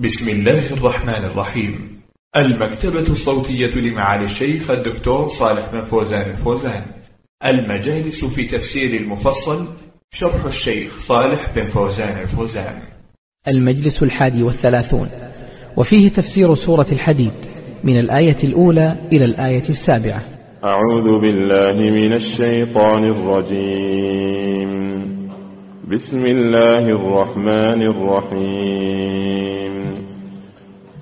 بسم الله الرحمن الرحيم. المكتبة الصوتية لمعالي الشيخ الدكتور صالح بن فوزان الفوزان. المجالس في تفسير المفصل شرح الشيخ صالح بن فوزان الفوزان. المجلس الحادي والثلاثون. وفيه تفسير سورة الحديد من الآية الأولى إلى الآية السابعة. أعوذ بالله من الشيطان الرجيم. بسم الله الرحمن الرحيم.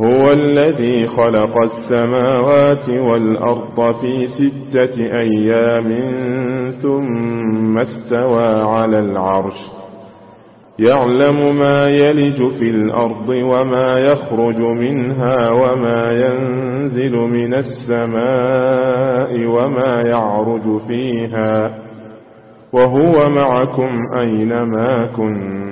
هو الذي خلق السماوات والأرض في ستة أيام ثم استوى على العرش. يعلم ما يلج في الأرض وما يخرج منها وما ينزل من السماء وما يعرج فيها. وهو معكم أينما كنتم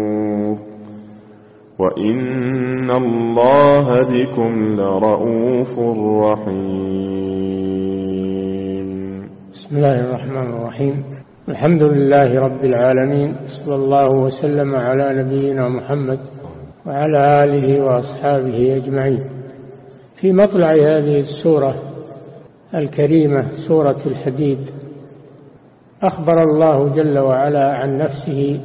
وإن الله بكم لرؤوف رحيم. بسم الله الرحمن الرحيم. الحمد لله رب العالمين. صلى الله وسلم على نبينا محمد وعلى آله وأصحابه أجمعين. في مطلع هذه السورة الكريمة سورة الحديد أخبر الله جل وعلا عن نفسه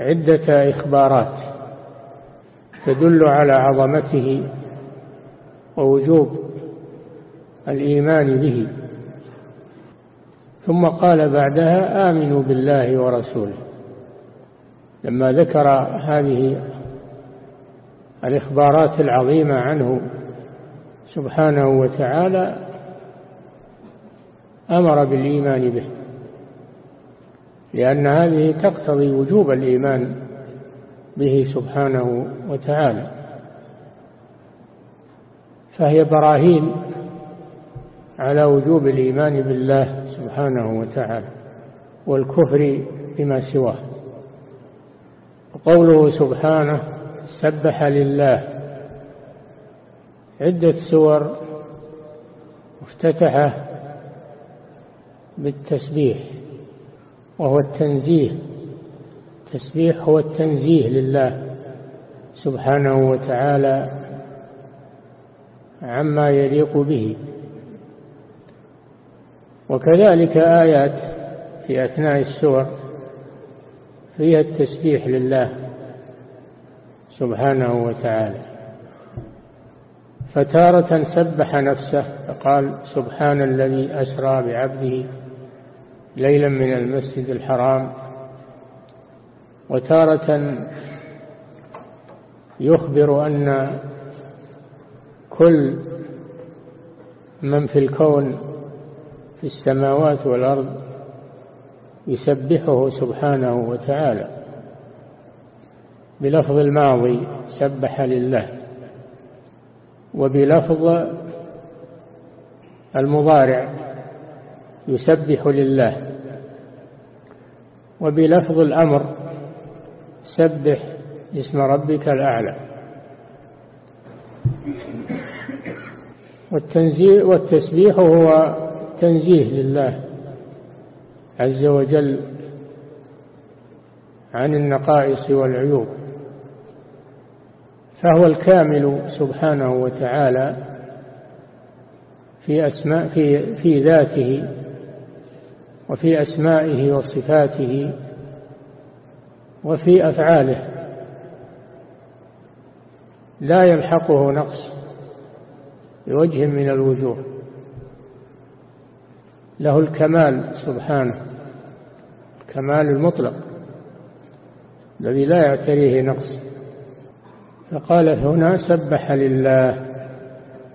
عدة إخبارات. تدل على عظمته ووجوب الإيمان به. ثم قال بعدها آمنوا بالله ورسوله. لما ذكر هذه الإخبارات العظيمة عنه سبحانه وتعالى أمر بالإيمان به لأن هذه تقتضي وجوب الإيمان به سبحانه وتعالى. فهي براهين على وجوب الإيمان بالله سبحانه وتعالى والكفر بما سواه. وقوله سبحانه سبح لله. عدة سور مفتتحة بالتسبيح وهو التنزيه التسبيح هو التنزيه لله سبحانه وتعالى عما يليق به. وكذلك آيات في أثناء السور فيها التسبيح لله سبحانه وتعالى. فتارة سبح نفسه فقال سبحان الذي أسرى بعبده ليلا من المسجد الحرام وتارة يخبر أن كل من في الكون في السماوات والأرض يسبحه سبحانه وتعالى. بلفظ الماضي سبح لله وبلفظ المضارع يسبح لله وبلفظ الأمر سبح اسم ربك الأعلى. والتنزيه والتسبيح هو تنزيه لله عز وجل عن النقائص والعيوب. فهو الكامل سبحانه وتعالى في أسماء في في ذاته وفي أسمائه وصفاته وفي أفعاله. لا يلحقه نقص بوجه من الوجوه. له الكمال سبحانه الكمال المطلق الذي لا يعتريه نقص. فقال هنا سبح لله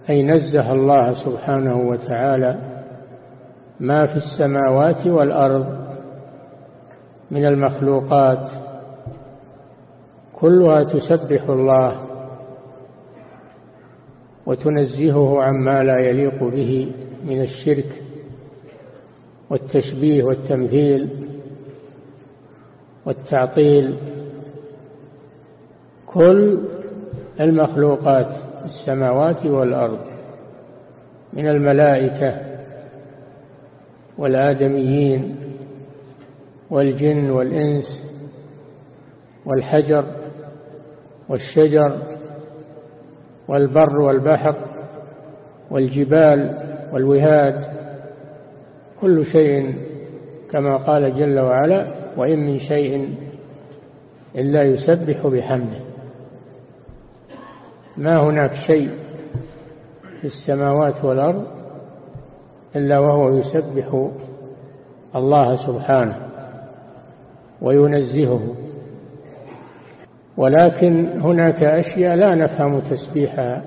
أي نزه الله سبحانه وتعالى ما في السماوات والأرض من المخلوقات كلها تسبح الله وتنزهه عما لا يليق به من الشرك والتشبيه والتمثيل والتعطيل. كل المخلوقات السماوات والأرض من الملائكة والآدميين والجن والإنس والحجر والشجر والبر والبحر والجبال والوهاد كل شيء كما قال جل وعلا وإن من شيء إلا يسبح بحمده. ما هناك شيء في السماوات والأرض إلا وهو يسبح الله سبحانه وينزهه. ولكن هناك أشياء لا نفهم تسبيحها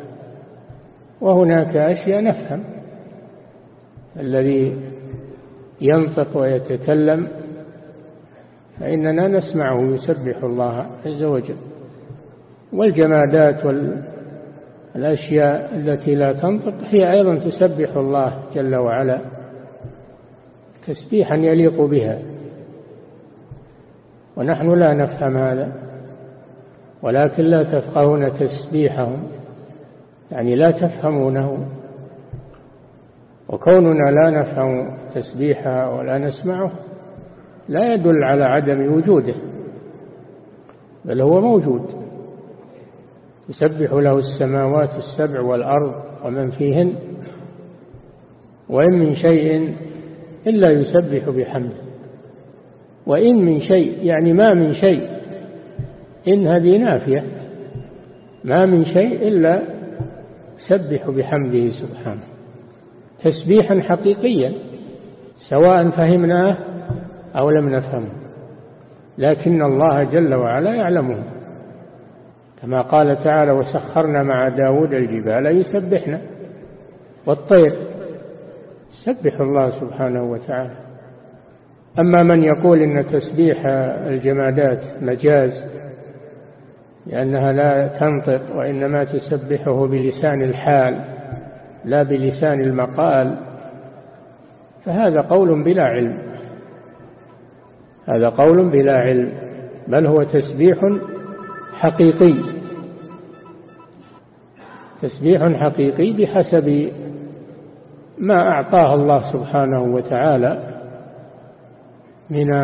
وهناك أشياء نفهم. الذي ينطق ويتكلم فإننا نسمعه يسبح الله عز وجل. والجمادات والأشياء التي لا تنطق هي أيضا تسبح الله جل وعلا تسبيحا يليق بها. ونحن لا نفهم هذا. ولكن لا تفقهون تسبيحهم يعني لا تفهمونه. وكوننا لا نفهم تسبيحها ولا نسمعه لا يدل على عدم وجوده بل هو موجود. يسبح له السماوات السبع والأرض ومن فيهن وإن من شيء إلا يسبح بحمده. وإن من شيء يعني ما من شيء إن هذه نافية. ما من شيء إلا سبح بحمده سبحانه. تسبيحا حقيقيا سواء فهمناه أو لم نفهمه. لكن الله جل وعلا يعلمه. كما قال تعالى وسخرنا مع داود الجبال يسبحنا والطير سبح الله سبحانه وتعالى. أما من يقول إن تسبيح الجمادات مجاز لأنها لا تنطق وإنما تسبحه بلسان الحال لا بلسان المقال. فهذا قول بلا علم هذا قول بلا علم بل هو تسبيح حقيقي. تسبيح حقيقي بحسب ما أعطاه الله سبحانه وتعالى من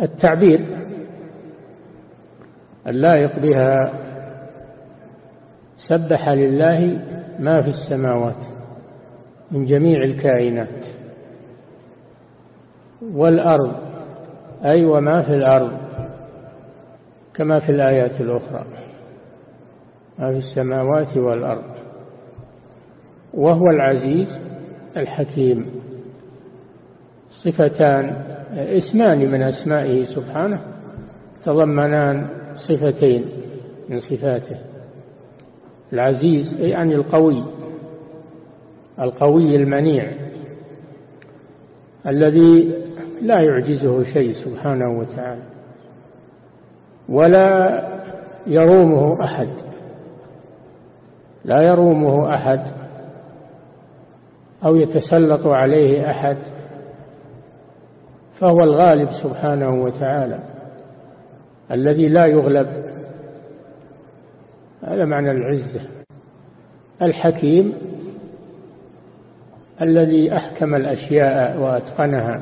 التعبير. اللائق بها سبح لله ما في السماوات من جميع الكائنات والأرض أي وما في الأرض كما في الآيات الأخرى. ما في السماوات والأرض. وهو العزيز الحكيم. صفتان اسمان من أسمائه سبحانه تضمنان صفتين من صفاته. العزيز يعني القوي القوي المنيع الذي لا يعجزه شيء سبحانه وتعالى ولا يرومه أحد لا يرومه أحد أو يتسلط عليه أحد فهو الغالب سبحانه وتعالى. الذي لا يغلب. هذا معنى العزة. الحكيم الذي أحكم الأشياء وأتقنها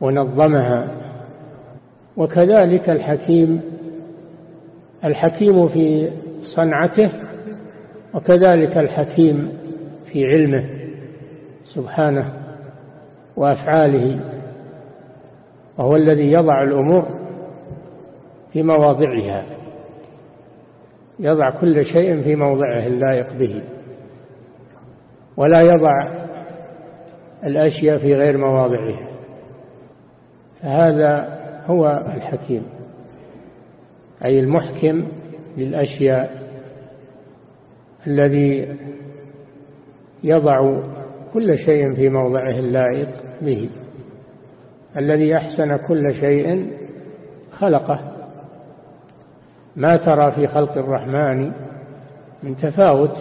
ونظمها. وكذلك الحكيم الحكيم في صنعته وكذلك الحكيم في علمه سبحانه وأفعاله وهو الذي يضع الأمور في مواضعها. يضع كل شيء في موضعه اللائق به. ولا يضع الأشياء في غير مواضعها فهذا هو الحكيم. أي المحكم للأشياء الذي يضع كل شيء في موضعه اللائق به. الذي أحسن كل شيء خلقه. ما ترى في خلق الرحمن من تفاوت؟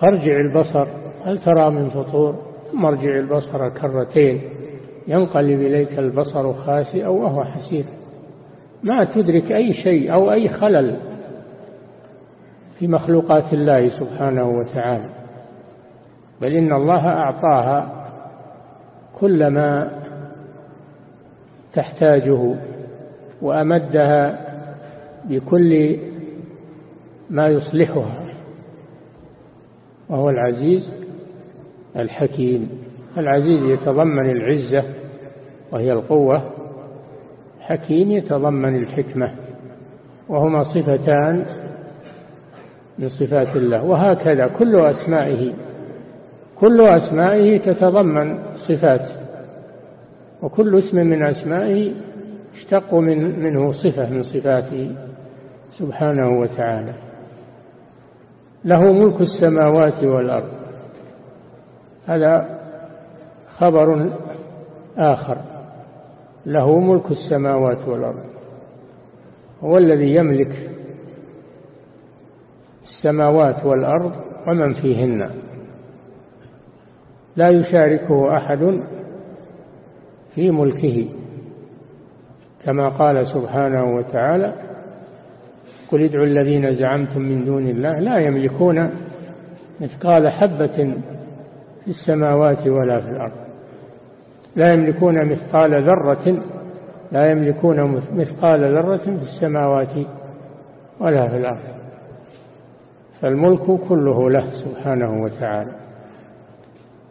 فارجع البصر هل ترى من فطور؟ ثم ارجع البصر كرتين ينقلب إليك البصر خاسئا وهو حسير. ما تدرك أي شيء أو أي خلل في مخلوقات الله سبحانه وتعالى. بل إن الله أعطاها كل ما تحتاجه وأمدها بكل ما يصلحها وهو العزيز الحكيم. العزيز يتضمن العزة وهي القوة حكيم يتضمن الحكمة وهما صفتان من صفات الله. وهكذا كل أسمائه كل أسمائه تتضمن صفات وكل اسم من أسمائه اشتق من منه صفة من صفاته. سبحانه وتعالى. له ملك السماوات والأرض. هذا خبر آخر. له ملك السماوات والأرض. هو الذي يملك السماوات والأرض ومن فيهن. لا يشاركه أحد في ملكه كما قال سبحانه وتعالى قل ادعوا الذين زعمتم من دون الله لا يملكون مثقال حبة في السماوات ولا في الأرض. لا يملكون مثقال ذرة لا يملكون مثقال ذرة في السماوات ولا في الأرض. فالملك كله له سبحانه وتعالى.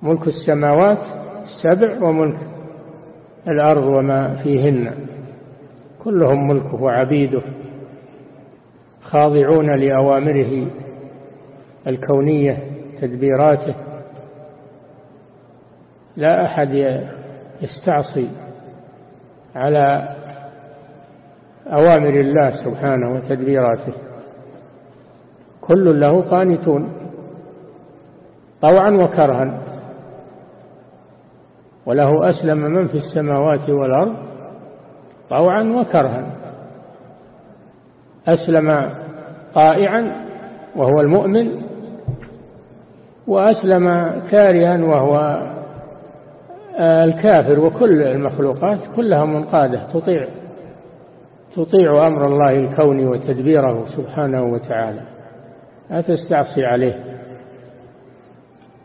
ملك السماوات السبع وملك الأرض وما فيهن. كلهم ملكه وعبيده. خاضعون لأوامره الكونية تدبيراته. لا أحد يستعصي على أوامر الله سبحانه وتدبيراته. كل له قانتون طوعا وكرها. وله أسلم من في السماوات والأرض طوعا وكرها. أسلم طائعا وهو المؤمن وأسلم كارها وهو الكافر وكل المخلوقات كلها منقادة تطيع تطيع أمر الله الكوني وتدبيره سبحانه وتعالى. لا تستعصي عليه.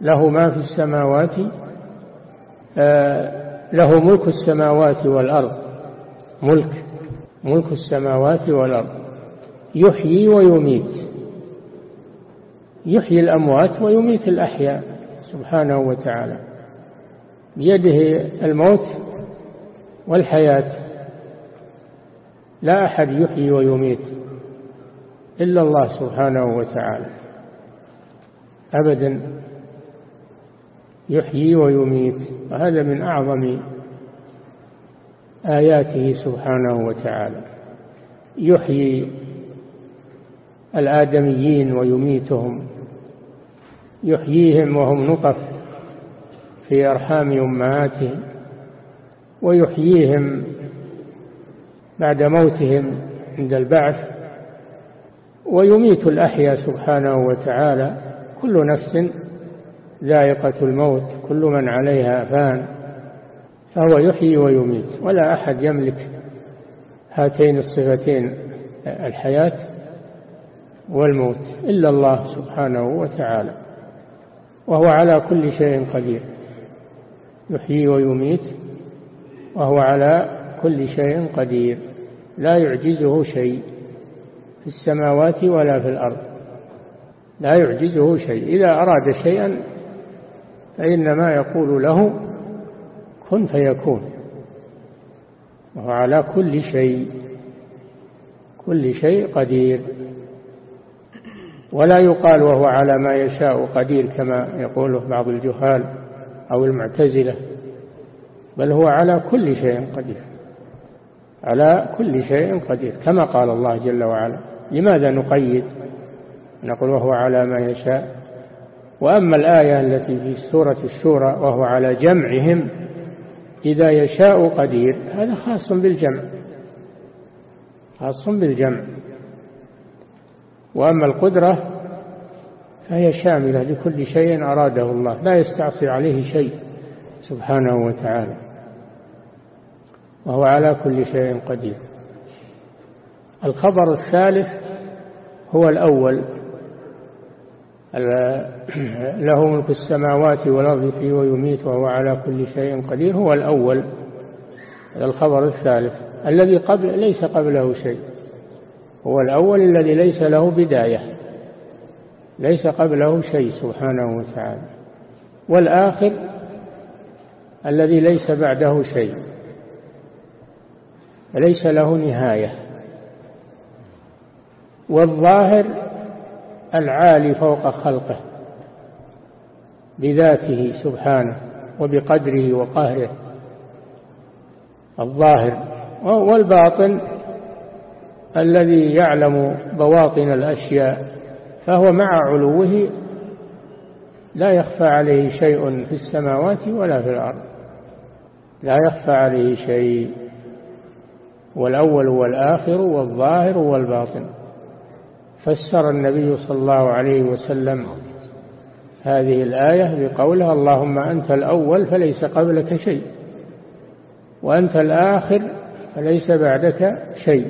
له ما في السماوات له ملك السماوات والأرض. ملك ملك السماوات والأرض. يحيي ويميت. يحيي الأموات ويميت الأحياء سبحانه وتعالى. بيده الموت والحياة. لا أحد يحيي ويميت إلا الله سبحانه وتعالى. أبدا يحيي ويميت. وهذا من أعظم آياته سبحانه وتعالى. يحيي الآدميين ويميتهم يحييهم وهم نطف في أرحام أمهاتهم ويحييهم بعد موتهم عند البعث ويميت الأحياء سبحانه وتعالى كل نفس ذائقة الموت كل من عليها فان فهو يحيي ويميت ولا أحد يملك هاتين الصفتين الحياة والموت إلا الله سبحانه وتعالى وهو على كل شيء قدير يحيي ويميت وهو على كل شيء قدير لا يعجزه شيء في السماوات ولا في الأرض لا يعجزه شيء إذا أراد شيئا فإنما يقول له كن فيكون وهو على كل شيء كل شيء قدير. ولا يقال وهو على ما يشاء قدير كما يقوله بعض الجهال أو المعتزلة بل هو على كل شيء قدير على كل شيء قدير كما قال الله جل وعلا لماذا نقيد؟ نقول وهو على ما يشاء. وأما الآية التي في سورة الشورى وهو على جمعهم إذا يشاء قدير هذا خاص بالجمع خاص بالجمع. وأما القدرة فهي شاملة لكل شيء أراده الله لا يستعصي عليه شيء سبحانه وتعالى وهو على كل شيء قدير. الخبر الثالث هو الأول له ملك السماوات والأرض فيه ويميت وهو على كل شيء قدير هو الأول الخبر الثالث الذي قبل ليس قبله شيء. هو الأول الذي ليس له بداية ليس قبله شيء سبحانه وتعالى. والآخر الذي ليس بعده شيء ليس له نهاية. والظاهر العالي فوق خلقه بذاته سبحانه وبقدره وقهره. الظاهر والباطن الذي يعلم بواطن الأشياء فهو مع علوه لا يخفى عليه شيء في السماوات ولا في الأرض. لا يخفى عليه شيء والأول والآخر والظاهر والباطن. فسر النبي صلى الله عليه وسلم هذه الآية بقولها اللهم أنت الأول فليس قبلك شيء وأنت الآخر فليس بعدك شيء.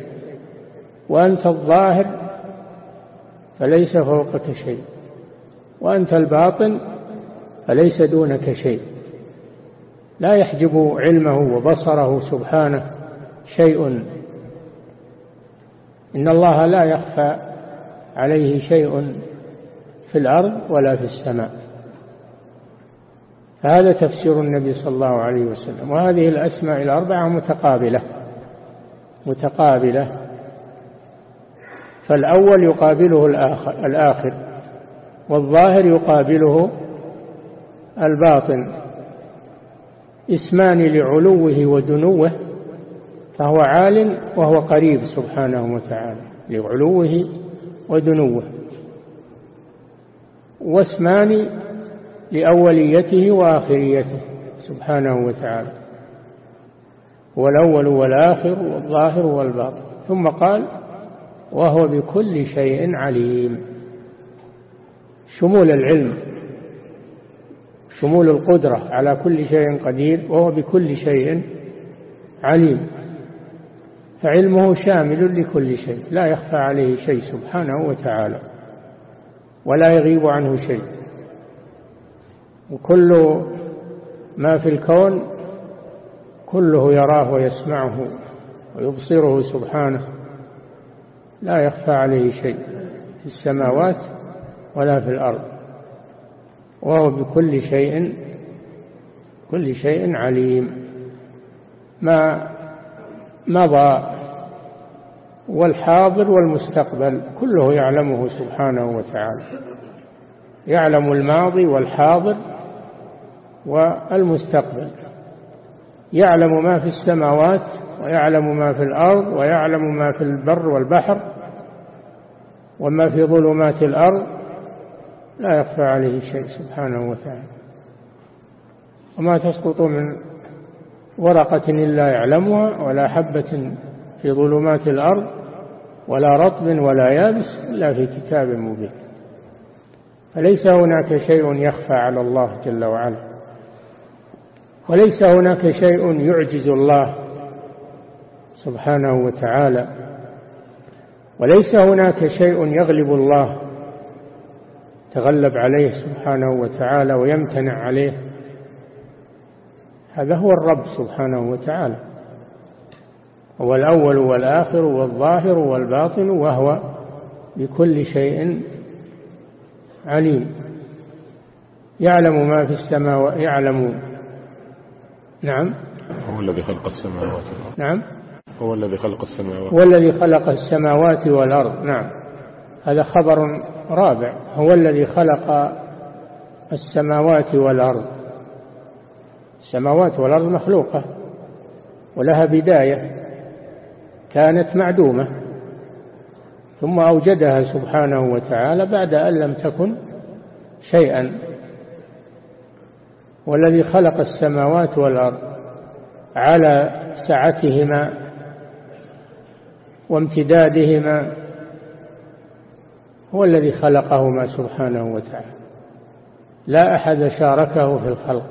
وأنت الظاهر فليس فوقك شيء وأنت الباطن فليس دونك شيء. لا يحجب علمه وبصره سبحانه شيء. إن الله لا يخفى عليه شيء في الأرض ولا في السماء. فهذا تفسير النبي صلى الله عليه وسلم وهذه الأسماء الأربعة متقابلة متقابلة. فالأول يقابله الآخر, الآخر والظاهر يقابله الباطن. إسمان لعلوه ودنوه فهو عال وهو قريب سبحانه وتعالى. لعلوه ودنوه. واسمان لأوليته وآخريته سبحانه وتعالى. والأول والآخر والظاهر والباطن. ثم قال وهو بكل شيء عليم. شمول العلم شمول القدرة على كل شيء قدير وهو بكل شيء عليم. فعلمه شامل لكل شيء لا يخفى عليه شيء سبحانه وتعالى ولا يغيب عنه شيء. وكل ما في الكون كله يراه ويسمعه ويبصره سبحانه. لا يخفى عليه شيء في السماوات ولا في الأرض وهو بكل شيء كل شيء عليم. ما مضى والحاضر والمستقبل كله يعلمه سبحانه وتعالى. يعلم الماضي والحاضر والمستقبل. يعلم ما في السماوات ويعلم ما في الأرض ويعلم ما في البر والبحر وما في ظلمات الأرض لا يخفى عليه شيء سبحانه وتعالى. وما تسقط من ورقة إلا يعلمها ولا حبة في ظلمات الأرض ولا رطب ولا يابس إلا في كتاب مبين. فليس هناك شيء يخفى على الله جل وعلا. وليس هناك شيء يعجز الله سبحانه وتعالى. وليس هناك شيء يغلب الله تغلب عليه سبحانه وتعالى ويمتنع عليه. هذا هو الرب سبحانه وتعالى. هو الأول والآخر والظاهر والباطن وهو بكل شيء عليم. يعلم ما في السماوات يعلم. نعم. هو الذي خلق السماوات نعم. هو الذي خلق السماوات. هو الذي خلق السماوات والأرض. نعم. هذا خبر رابع. هو الذي خلق السماوات والأرض. السماوات والأرض مخلوقة ولها بداية كانت معدومة. ثم أوجدها سبحانه وتعالى بعد أن لم تكن شيئا. والذي خلق السماوات والأرض على سعتهما وامتدادهما هو الذي خلقهما سبحانه وتعالى. لا أحد شاركه في الخلق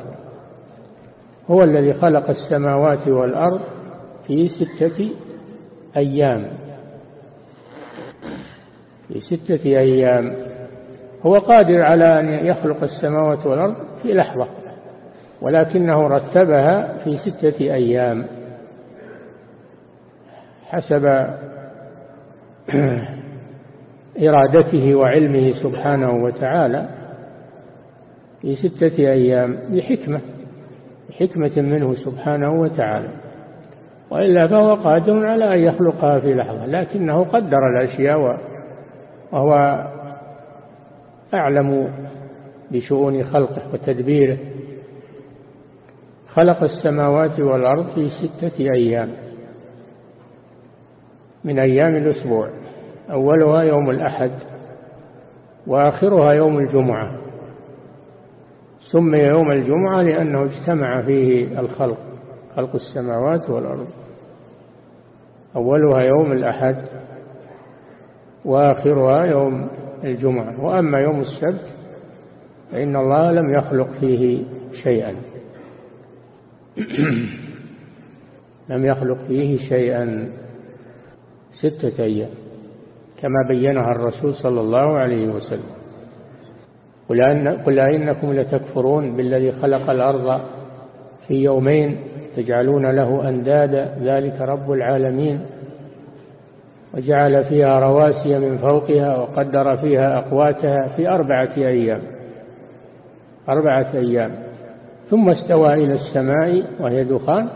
هو الذي خلق السماوات والأرض في ستة أيام. في ستة أيام. هو قادر على أن يخلق السماوات والأرض في لحظة ولكنه رتبها في ستة أيام. حسب إرادته وعلمه سبحانه وتعالى في ستة أيام بحكمة بحكمة منه سبحانه وتعالى. وإلا فهو قادر على أن يخلقها في لحظة لكنه قدر الأشياء وهو أعلم بشؤون خلقه وتدبيره. خلق السماوات والأرض في ستة أيام. من أيام الأسبوع أولها يوم الأحد وآخرها يوم الجمعة. سمي يوم الجمعة لأنه اجتمع فيه الخلق خلق السماوات والأرض. أولها يوم الأحد وآخرها يوم الجمعة. وأما يوم السبت فإن الله لم يخلق فيه شيئا. لم يخلق فيه شيئا. ستة أيام كما بينها الرسول صلى الله عليه وسلم. قل, أن قل أئنكم لتكفرون بالذي خلق الأرض في يومين تجعلون له أندادا ذلك رب العالمين. وجعل فيها رواسي من فوقها وقدر فيها أقواتها في أربعة أيام. أربعة أيام. ثم استوى إلى السماء وهي دخان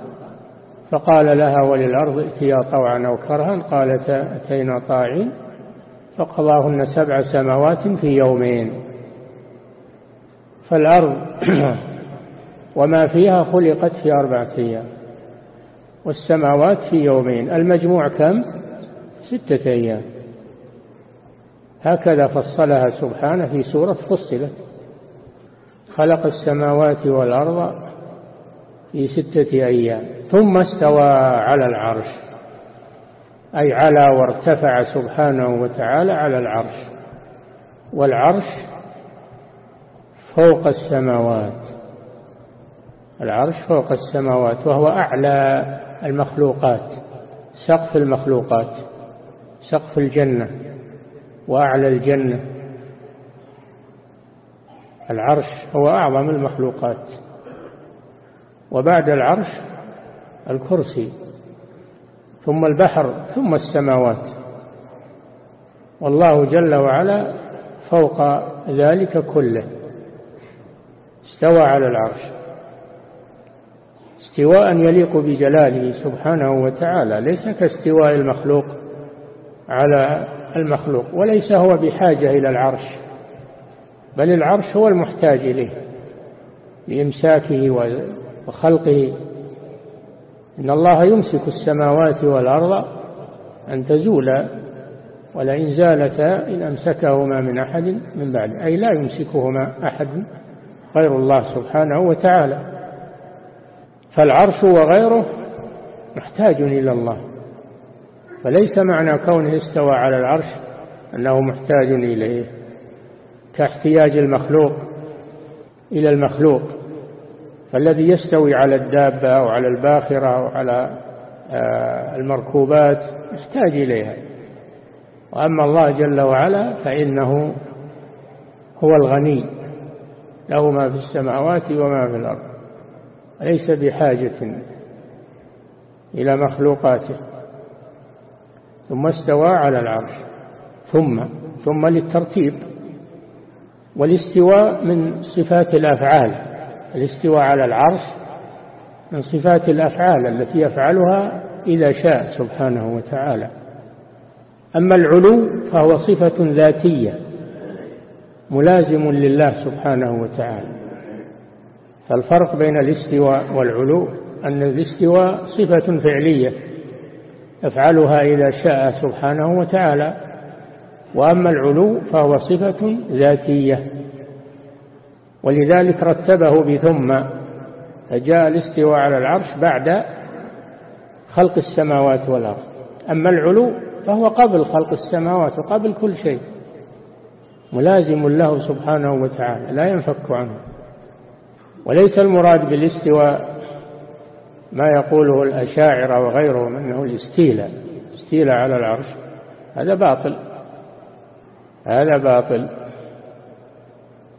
فقال لها وللأرض ائتيا طوعا أو كرها قالتا أتينا طاعين فقضاهن سبع سماوات في يومين. فالأرض وما فيها خلقت في أربعة أيام والسماوات في يومين المجموع كم؟ ستة أيام. هكذا فصلها سبحانه في سورة فصلت. خلق السماوات والأرض في ستة أيام ثم استوى على العرش أي على وارتفع سبحانه وتعالى على العرش والعرش فوق السماوات العرش فوق السماوات وهو أعلى المخلوقات سقف المخلوقات سقف الجنة وأعلى الجنة العرش هو أعظم المخلوقات. وبعد العرش الكرسي ثم البحر ثم السماوات. والله جل وعلا فوق ذلك كله. استوى على العرش. استواء يليق بجلاله سبحانه وتعالى ليس كاستواء المخلوق على المخلوق وليس هو بحاجة إلى العرش بل العرش هو المحتاج إليه لإمساكه وخلقه. إن الله يمسك السماوات والأرض أن تزولا ولئن زالتا إن أمسكهما من أحد من بعد. أي لا يمسكهما أحد غير الله سبحانه وتعالى. فالعرش وغيره محتاج إلى الله. فليس معنى كونه استوى على العرش أنه محتاج إليه. كاحتياج المخلوق إلى المخلوق. فالذي يستوي على الدابة أو على الباخرة أو على آه، المركوبات يحتاج إليها. وأما الله جل وعلا فإنه هو الغني له ما في السماوات وما في الأرض ليس بحاجة إلى مخلوقاته. ثم استوى على العرش ثم ثم للترتيب والاستواء من صفات الأفعال. الاستواء على العرش من صفات الأفعال التي يفعلها إذا شاء سبحانه وتعالى. أما العلو فهو صفة ذاتية ملازم لله سبحانه وتعالى. فالفرق بين الاستواء والعلو أن الاستواء صفة فعلية يفعلها إذا شاء سبحانه وتعالى وأما العلو فهو صفة ذاتية. ولذلك رتبه بثم فجاء الاستواء على العرش بعد خلق السماوات والأرض. أما العلو فهو قبل خلق السماوات وقبل كل شيء. ملازم له سبحانه وتعالى لا ينفك عنه. وليس المراد بالاستواء ما يقوله الأشاعرة وغيرهم أنه الاستيلاء. استيلاء على العرش هذا باطل. هذا باطل.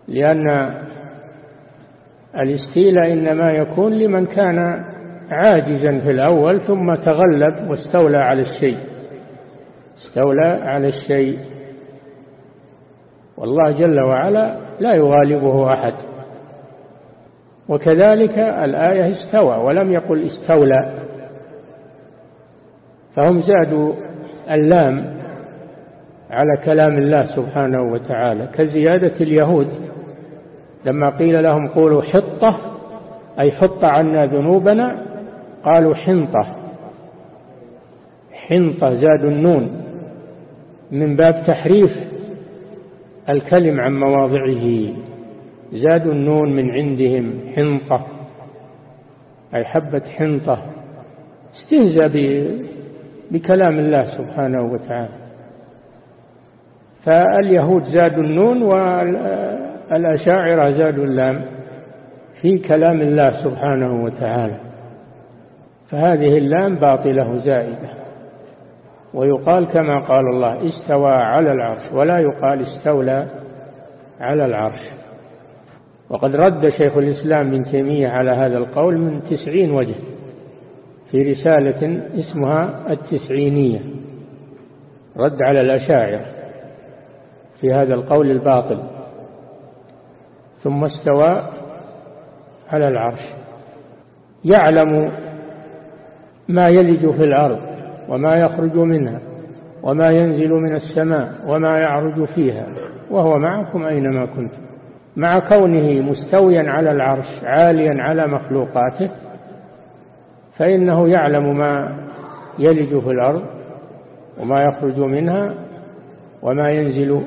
لأن الاستيلاء إنما يكون لمن كان عاجزا في الأول ثم تغلب واستولى على الشيء. استولى على الشيء. والله جل وعلا لا يغالبه أحد. وكذلك الآية استوى ولم يقل استولى. فهم زادوا اللام على كلام الله سبحانه وتعالى كزيادة اليهود. لما قيل لهم قولوا حطة أي حط عنا ذنوبنا قالوا حنطة. حنطة زادوا النون من باب تحريف الكلم عن مواضعه. زادوا النون من عندهم حنطة أي حبة حنطة. استهزأ بكلام الله سبحانه وتعالى. فاليهود زادوا النون والأشاعرة زادوا اللام في كلام الله سبحانه وتعالى فهذه اللام باطلة زائدة ويقال كما قال الله استوى على العرش ولا يقال استولى على العرش وقد رد شيخ الإسلام بن تيمية على هذا القول من تسعين وجه في رسالة اسمها التسعينية رد على الأشاعر في هذا القول الباطل. ثم استوى على العرش. يعلم ما يلج في الأرض وما يخرج منها وما ينزل من السماء وما يعرج فيها وهو معكم أينما كنتم. مع كونه مستويا على العرش عاليا على مخلوقاته فإنه يعلم ما يلج في الأرض وما يخرج منها وما ينزل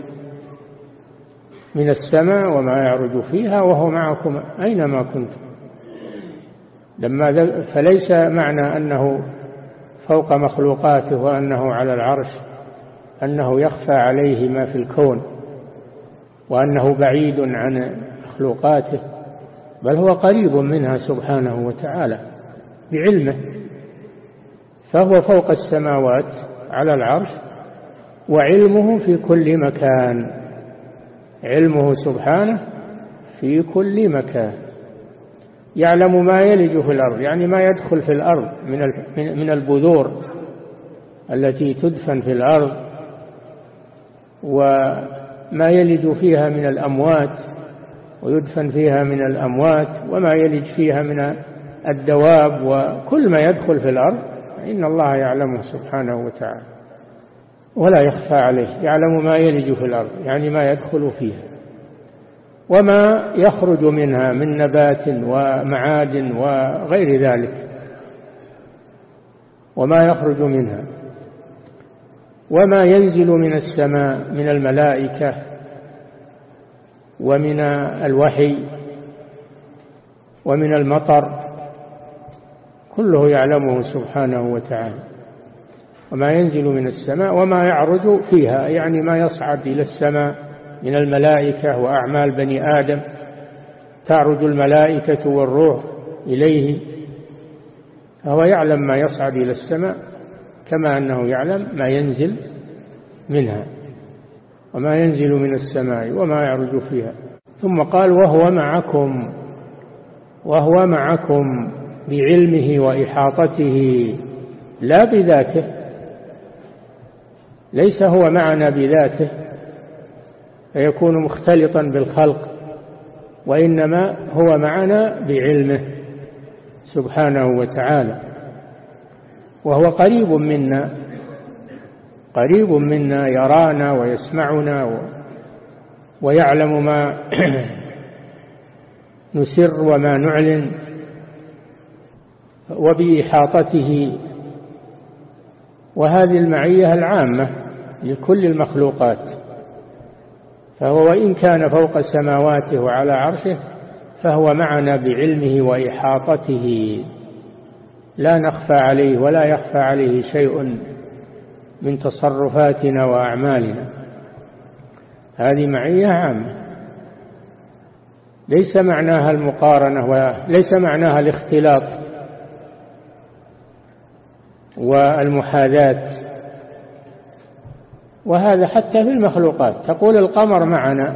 من السماء وما يعرج فيها وهو معكم أينما كنتم. لما فليس معنى أنه فوق مخلوقاته وأنه على العرش أنه يخفى عليه ما في الكون وأنه بعيد عن مخلوقاته بل هو قريب منها سبحانه وتعالى بعلمه. فهو فوق السماوات على العرش وعلمه في كل مكان. علمه سبحانه في كل مكان. يعلم ما يلج في الأرض يعني ما يدخل في الأرض من من البذور التي تدفن في الأرض وما يلج فيها من الأموات ويدفن فيها من الأموات وما يلج فيها من الدواب وكل ما يدخل في الأرض إن الله يعلمه سبحانه وتعالى. ولا يخفى عليه يعلم ما يلج في الأرض يعني ما يدخل فيها. وما يخرج منها من نبات ومعادن وغير ذلك. وما يخرج منها. وما ينزل من السماء من الملائكة ومن الوحي ومن المطر كله يعلمه سبحانه وتعالى. وما ينزل من السماء وما يعرج فيها يعني ما يصعد إلى السماء من الملائكة وأعمال بني آدم. تعرج الملائكة والروح إليه فهو يعلم ما يصعد إلى السماء كما أنه يعلم ما ينزل منها وما ينزل من السماء وما يعرج فيها. ثم قال وهو معكم وهو معكم بعلمه وإحاطته لا بذاته ليس هو معنا بذاته فيكون مختلطا بالخلق وإنما هو معنا بعلمه سبحانه وتعالى. وهو قريب منا قريب منا يرانا ويسمعنا ويعلم ما نسر وما نعلن وبإحاطته وهذه المعية العامة لكل المخلوقات فهو وإن كان فوق سماواته وعلى عرشه فهو معنا بعلمه وإحاطته. لا نخفى عليه ولا يخفى عليه شيء من تصرفاتنا وأعمالنا. هذه معية عامة. ليس معناها المقارنة وليس معناها الاختلاط. والمحاذاة. وهذا حتى في المخلوقات. تقول القمر معنا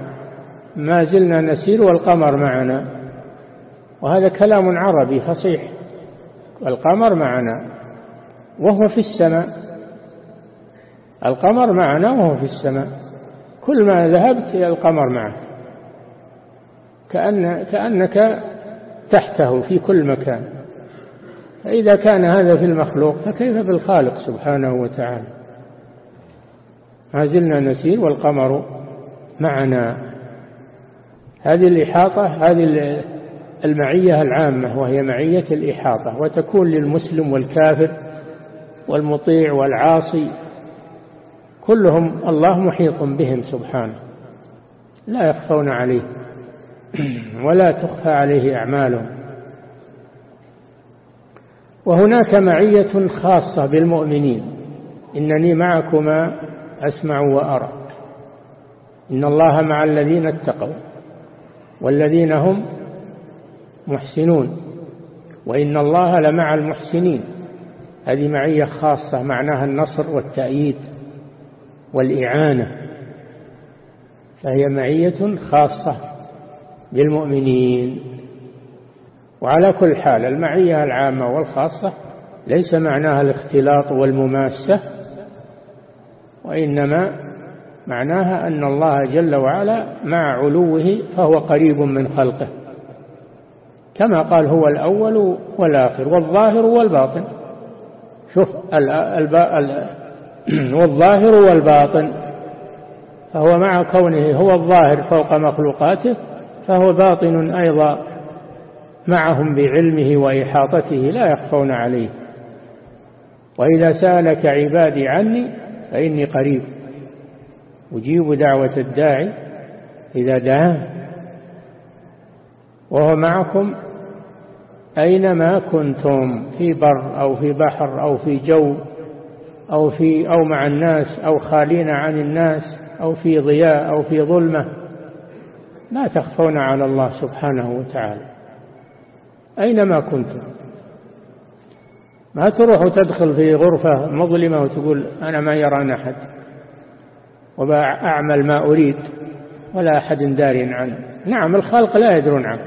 ما زلنا نسير والقمر معنا. وهذا كلام عربي فصيح. القمر معنا وهو في السماء. القمر معنا وهو في السماء. كل ما ذهبت القمر معك كأن كأنك تحته في كل مكان. فإذا كان هذا في المخلوق فكيف بالخالق سبحانه وتعالى؟ ما زلنا نسير والقمر معنا. هذه الإحاطة هذه المعية العامة وهي معية الإحاطة وتكون للمسلم والكافر والمطيع والعاصي كلهم الله محيط بهم سبحانه. لا يخفون عليه ولا تخفى عليه أعمالهم. وهناك معية خاصة بالمؤمنين. إنني معكما أسمع وأرى. إن الله مع الذين اتقوا والذين هم محسنون. وإن الله لمع المحسنين. هذه معية خاصة معناها النصر والتأييد والإعانة. فهي معية خاصة بالمؤمنين. وعلى كل حال المعية العامة والخاصة ليس معناها الاختلاط والمماسة وإنما معناها أن الله جل وعلا مع علوه فهو قريب من خلقه كما قال هو الأول والآخر والظاهر والباطن. شوف والظاهر والباطن فهو مع كونه هو الظاهر فوق مخلوقاته فهو باطن أيضا معهم بعلمه وإحاطته لا يخفون عليه. وإذا سألك عبادي عني فإني قريب. أجيب دعوة الداعي إذا دعاه. وهو معكم أينما كنتم في بر أو في بحر أو في جو أو, في أو مع الناس أو خالين عن الناس أو في ضياء أو في ظلمة. لا تخفون على الله سبحانه وتعالى. أينما كنتم ما تروح وتدخل في غرفة مظلمة وتقول أنا ما يرى أحد وأعمل ما أريد ولا أحد دار عنه نعم الخالق لا يدرون عنه.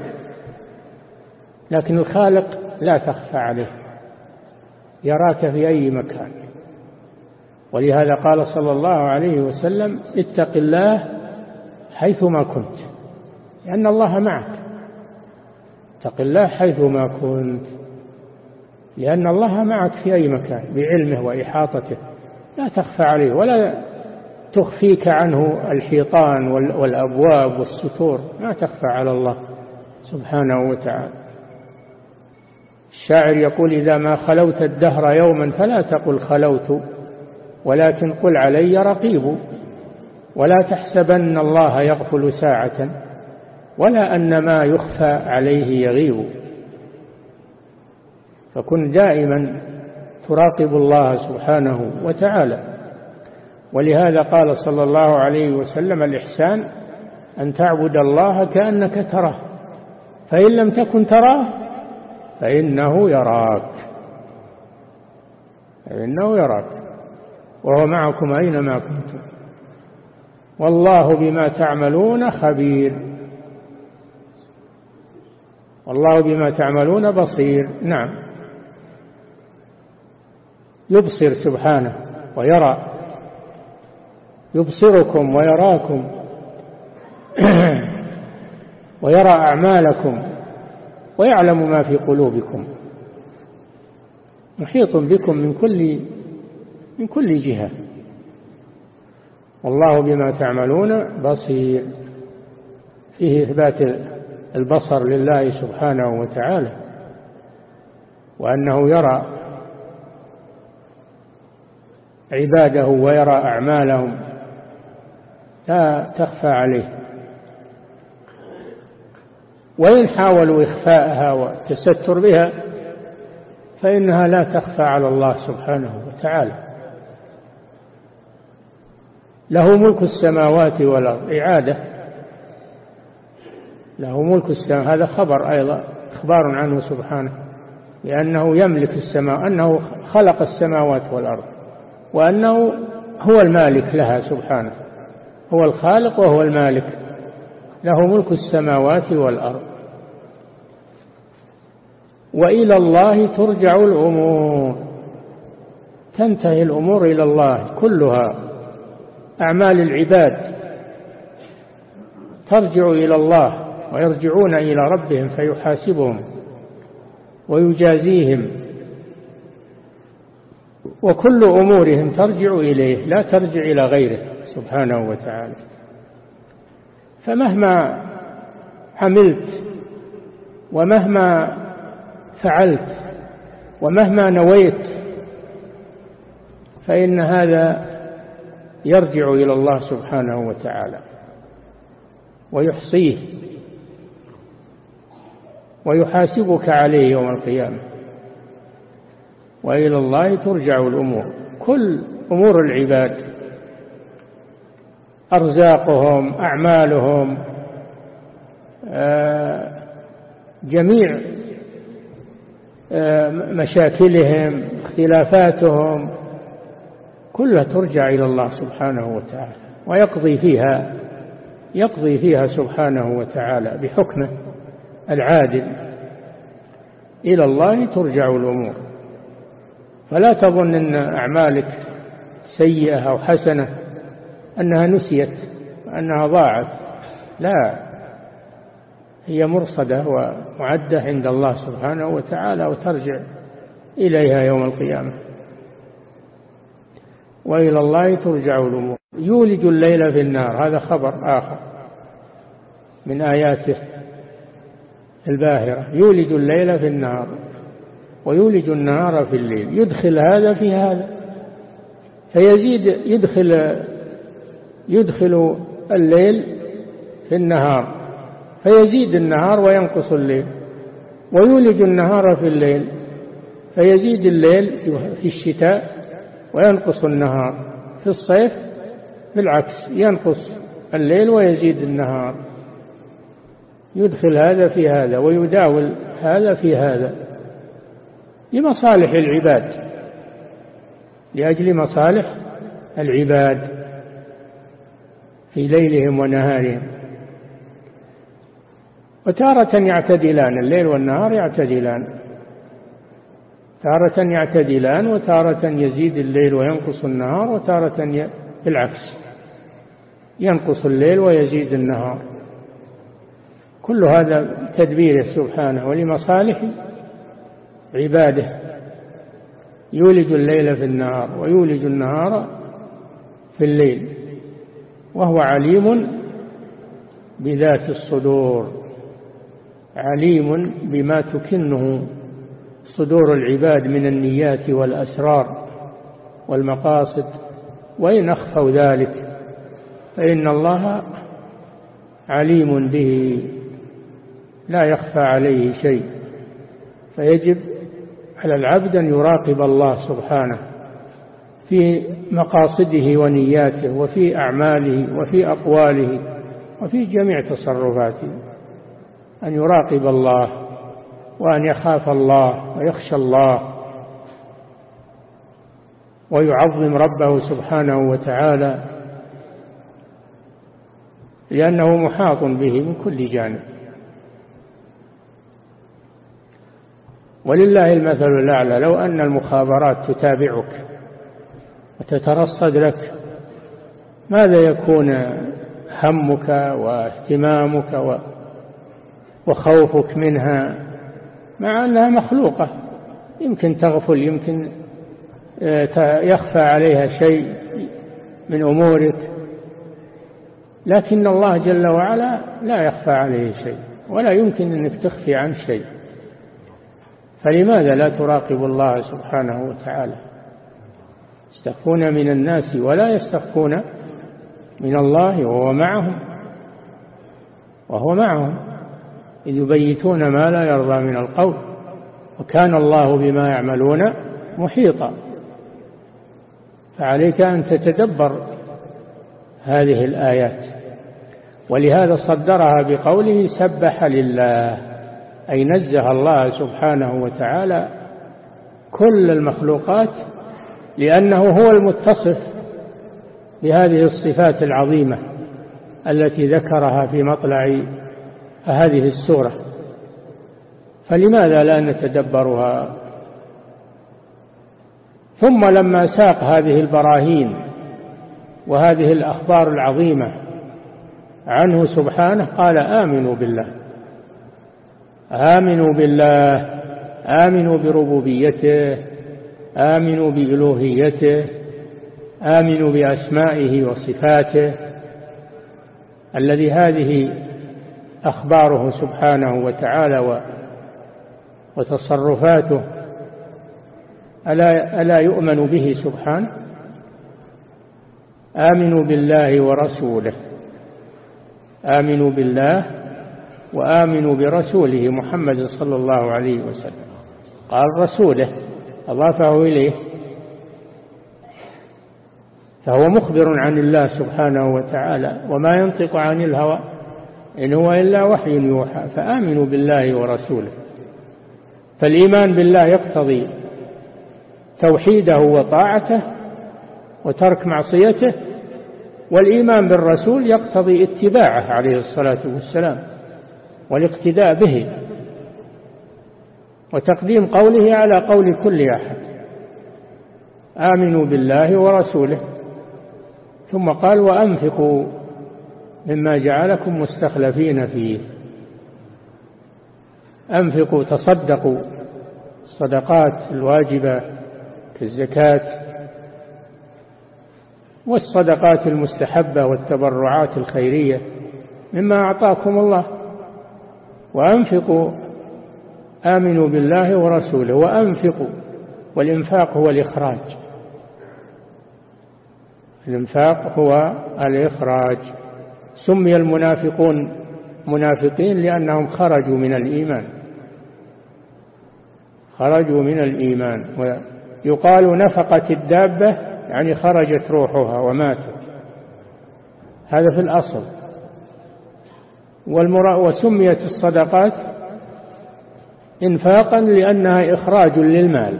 لكن الخالق لا تخفى عليه. يراك في أي مكان. ولهذا قال صلى الله عليه وسلم اتق الله حيثما كنت لأن الله معك. اتق الله حيثما كنت. لأن الله معك في أي مكان بعلمه وإحاطته. لا تخفى عليه ولا تخفيك عنه الحيطان والأبواب والستور. ما تخفى على الله سبحانه وتعالى. الشاعر يقول إذا ما خلوت الدهر يوما فلا تقل خلوت ولكن قل علي رقيب ولا تحسبن الله يغفل ساعة. ولا أن ما يخفى عليه يغيب. فكن دائما تراقب الله سبحانه وتعالى. ولهذا قال صلى الله عليه وسلم الإحسان أن تعبد الله كأنك تراه فإن لم تكن تراه فإنه يراك. فإنه يراك. وهو معكم أينما كنتم. والله بما تعملون خبير. والله بما تعملون بصير. نعم. يبصر سبحانه ويرى. يبصركم ويراكم. ويرى أعمالكم. ويعلم ما في قلوبكم. محيط بكم من كل من كل جهة. والله بما تعملون بصير. فيه إثبات البصر لله سبحانه وتعالى وأنه يرى عباده ويرى أعمالهم لا تخفى عليه. وإن حاولوا إخفاءها والتستر بها فإنها لا تخفى على الله سبحانه وتعالى. له ملك السماوات والأرض إعادة له ملك السماوات هذا خبر أيضا إخبار عنه سبحانه لأنه يملك السماء أنه خلق السماوات والأرض وأنه هو المالك لها سبحانه. هو الخالق وهو المالك. له ملك السماوات والأرض. وإلى الله ترجع الأمور. تنتهي الأمور إلى الله كلها. أعمال العباد ترجع إلى الله. ويرجعون إلى ربهم فيحاسبهم ويجازيهم. وكل أمورهم ترجع إليه لا ترجع إلى غيره سبحانه وتعالى. فمهما عملت ومهما فعلت ومهما نويت فإن هذا يرجع إلى الله سبحانه وتعالى ويحصيه. ويحاسبك عليه يوم القيامة. وإلى الله ترجع الأمور. كل أمور العباد أرزاقهم أعمالهم آه، جميع آه، مشاكلهم اختلافاتهم كلها ترجع إلى الله سبحانه وتعالى. ويقضي فيها يقضي فيها سبحانه وتعالى بحكمه. العادل. إلى الله ترجع الأمور. فلا تظن أن أعمالك سيئة أو حسنة أنها نسيت أنها ضاعت. لا هي مرصدة ومعدة عند الله سبحانه وتعالى وترجع إليها يوم القيامة. وإلى الله ترجع الأمور. يولج الليل في النار. هذا خبر آخر من آياته. الباهرة يولج الليل في النار ويولج النهار في الليل يدخل هذا في هذا فيزيد يدخل يدخل الليل في النهار فيزيد النهار وينقص الليل ويولج النهار في الليل فيزيد الليل في الشتاء وينقص النهار في الصيف بالعكس ينقص الليل ويزيد النهار. يدخل هذا في هذا ويداول هذا في هذا لمصالح العباد لأجل مصالح العباد في ليلهم ونهارهم. وتارة يعتدلان الليل والنهار يعتدلان. تارة يعتدلان وتارة يزيد الليل وينقص النهار وتارة بالعكس ينقص الليل ويزيد النهار. كل هذا تدبيره سبحانه ولمصالح عباده. يولج الليل في النهار ويولج النهار في الليل وهو عليم بذات الصدور عليم بما تكنه صدور العباد من النيات والأسرار والمقاصد. وإن أخفوا ذلك فإن الله عليم به. لا يخفى عليه شيء. فيجب على العبد أن يراقب الله سبحانه في مقاصده ونياته وفي أعماله وفي أقواله وفي جميع تصرفاته. أن يراقب الله وأن يخاف الله ويخشى الله ويعظم ربه سبحانه وتعالى لأنه محاط به من كل جانب. ولله المثل الأعلى. لو أن المخابرات تتابعك وتترصد لك ماذا يكون همك واهتمامك وخوفك منها؟ مع أنها مخلوقة. يمكن تغفل يمكن آه، يخفى عليها شيء من أمورك. لكن الله جل وعلا لا يخفى عليه شيء ولا يمكن أنك تخفي عن شيء. فلماذا لا تراقب الله سبحانه وتعالى؟ يستخفون من الناس ولا يستخفون من الله وهو معهم. وهو معهم. إذ يبيتون ما لا يرضى من القول. وكان الله بما يعملون محيطا. فعليك أن تتدبر هذه الآيات. ولهذا صدرها بقوله سبح لله. أي نزه الله سبحانه وتعالى كل المخلوقات لأنه هو المتصف بهذه الصفات العظيمة التي ذكرها في مطلع هذه السورة. فلماذا لا نتدبرها؟ ثم لما ساق هذه البراهين وهذه الأخبار العظيمة عنه سبحانه قال آمنوا بالله. آمنوا بالله آمنوا بربوبيته آمنوا بإلوهيته آمنوا بأسمائه وصفاته. الذي هذه أخباره سبحانه وتعالى وتصرفاته ألا, ألا يؤمن به سبحانه؟ آمنوا بالله ورسوله. آمنوا بالله وآمنوا برسوله محمد صلى الله عليه وسلم. قال رسوله أضافه إليه. فهو مخبر عن الله سبحانه وتعالى وما ينطق عن الهوى إن هو إلا وحي يوحى فآمنوا بالله ورسوله. فالإيمان بالله يقتضي توحيده وطاعته وترك معصيته والإيمان بالرسول يقتضي اتباعه عليه الصلاة والسلام. والاقتداء به وتقديم قوله على قول كل أحد آمنوا بالله ورسوله. ثم قال وأنفقوا مما جعلكم مستخلفين فيه. أنفقوا تصدقوا الصدقات الواجبة كالزكاة والصدقات المستحبة والتبرعات الخيرية مما أعطاكم الله. وأنفقوا آمنوا بالله ورسوله وأنفقوا والإنفاق هو الإخراج. الإنفاق هو الإخراج. سمي المنافقون منافقين لأنهم خرجوا من الإيمان. خرجوا من الإيمان. ويقال نفقت الدابة يعني خرجت روحها وماتت. هذا في الأصل. وسميت الصدقات إنفاقا لأنها إخراج للمال.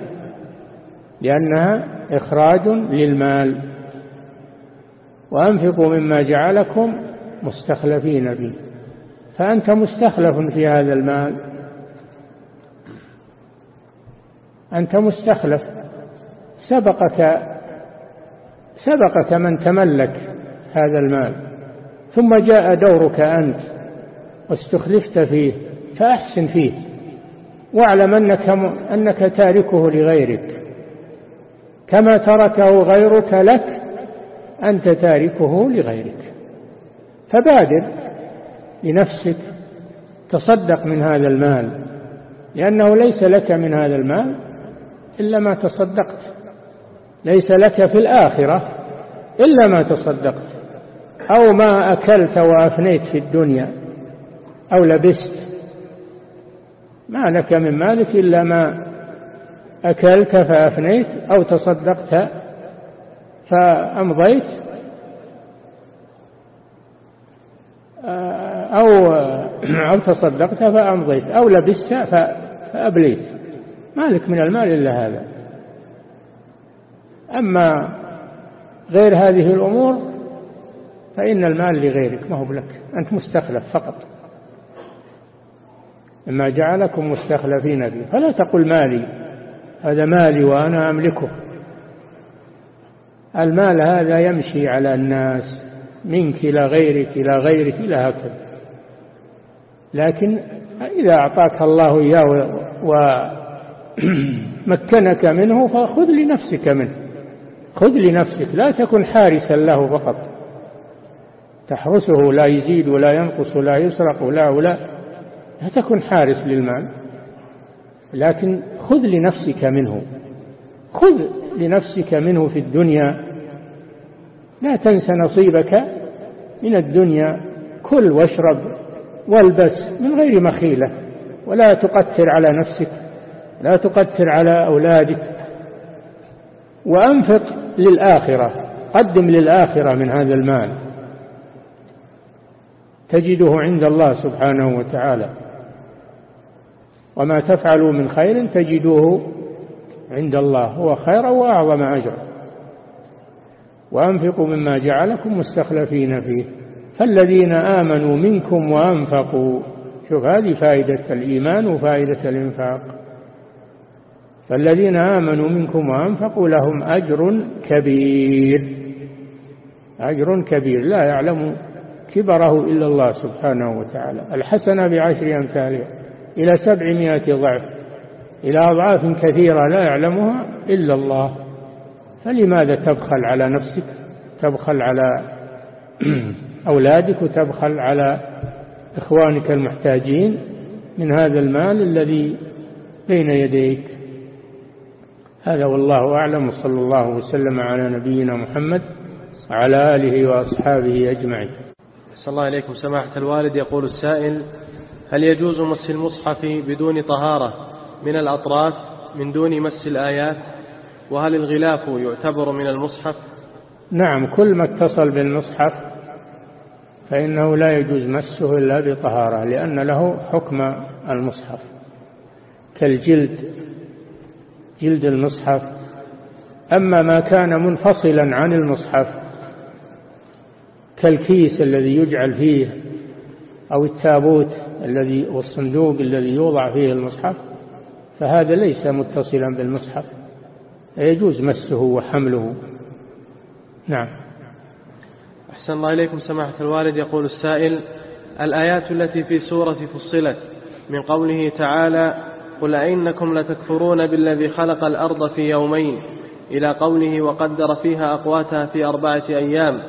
لأنها إخراج للمال. وأنفقوا مما جعلكم مستخلفين به. فأنت مستخلف في هذا المال. أنت مستخلف. سبقك سبقك من تملك هذا المال. ثم جاء دورك أنت. واستخلفت فيه فأحسن فيه. واعلم أنك, أنك تاركه لغيرك. كما تركه غيرك لك أنت تاركه لغيرك. فبادر لنفسك تصدق من هذا المال. لأنه ليس لك من هذا المال إلا ما تصدقت. ليس لك في الآخرة إلا ما تصدقت. أو ما أكلت وأفنيت في الدنيا. أو لبست. ما لك من مالك إلا ما أكلت فأفنيت أو تصدقت فأمضيت. أو أو تصدقت فأمضيت. أو لبست فأبليت. مالك من المال إلا هذا. أما غير هذه الأمور فإن المال لغيرك ما هو لك أنت مستخلف فقط. مما جعلكم مستخلفين فيه. فلا تقل مالي. هذا مالي وأنا أملكه. المال هذا يمشي على الناس. منك إلى غيرك إلى غيرك إلى هكذا. لكن إذا أعطاك الله إياه ومكنك منه فخذ لنفسك منه. خذ لنفسك. لا تكن حارسا له فقط. تحرسه لا يزيد ولا ينقص ولا يسرق ولا ولا. لا تكن حارس للمال لكن خذ لنفسك منه. خذ لنفسك منه في الدنيا. لا تنس نصيبك من الدنيا. كل واشرب والبس من غير مخيلة. ولا تقتر على نفسك لا تقتر على أولادك. وأنفق للآخرة قدم للآخرة من هذا المال. تجده عند الله سبحانه وتعالى. وما تفعلوا من خير تجدوه عند الله هو خيرا وأعظم أجرا وأنفقوا مما جعلكم مستخلفين فيه. فالذين آمنوا منكم وأنفقوا شوف هذه فائدة الإيمان وفائدة الإنفاق. فالذين آمنوا منكم وأنفقوا لهم أجر كبير. أجر كبير لا يعلم كبره إلا الله سبحانه وتعالى. الحسنة بعشر أمثالها. إلى سبعمائة ضعف إلى أضعاف كثيرة لا يعلمها إلا الله. فلماذا تبخل على نفسك؟ تبخل على أولادك وتبخل على إخوانك المحتاجين من هذا المال الذي بين يديك؟ هذا والله أعلم وصلى الله وسلم على نبينا محمد وعلى آله وأصحابه أجمعين. صلى الله عليكم. سماحة الوالد يقول السائل هل يجوز مس المصحف بدون طهارة من الأطراف من دون مس الآيات؟ وهل الغلاف يعتبر من المصحف؟ نعم كل ما اتصل بالمصحف فإنه لا يجوز مسه إلا بطهارة لأن له حكم المصحف. كالجلد جلد المصحف. أما ما كان منفصلا عن المصحف كالكيس الذي يجعل فيه أو التابوت الذي والصندوق الذي يوضع فيه المصحف فهذا ليس متصلا بالمصحف يجوز مسه وحمله. نعم. أحسن الله إليكم سماحة الوالد. يقول السائل الآيات التي في سورة فصلت من قوله تعالى قل أئنكم لتكفرون بالذي خلق الأرض في يومين إلى قوله وقدر فيها أقواتها في أربعة أيام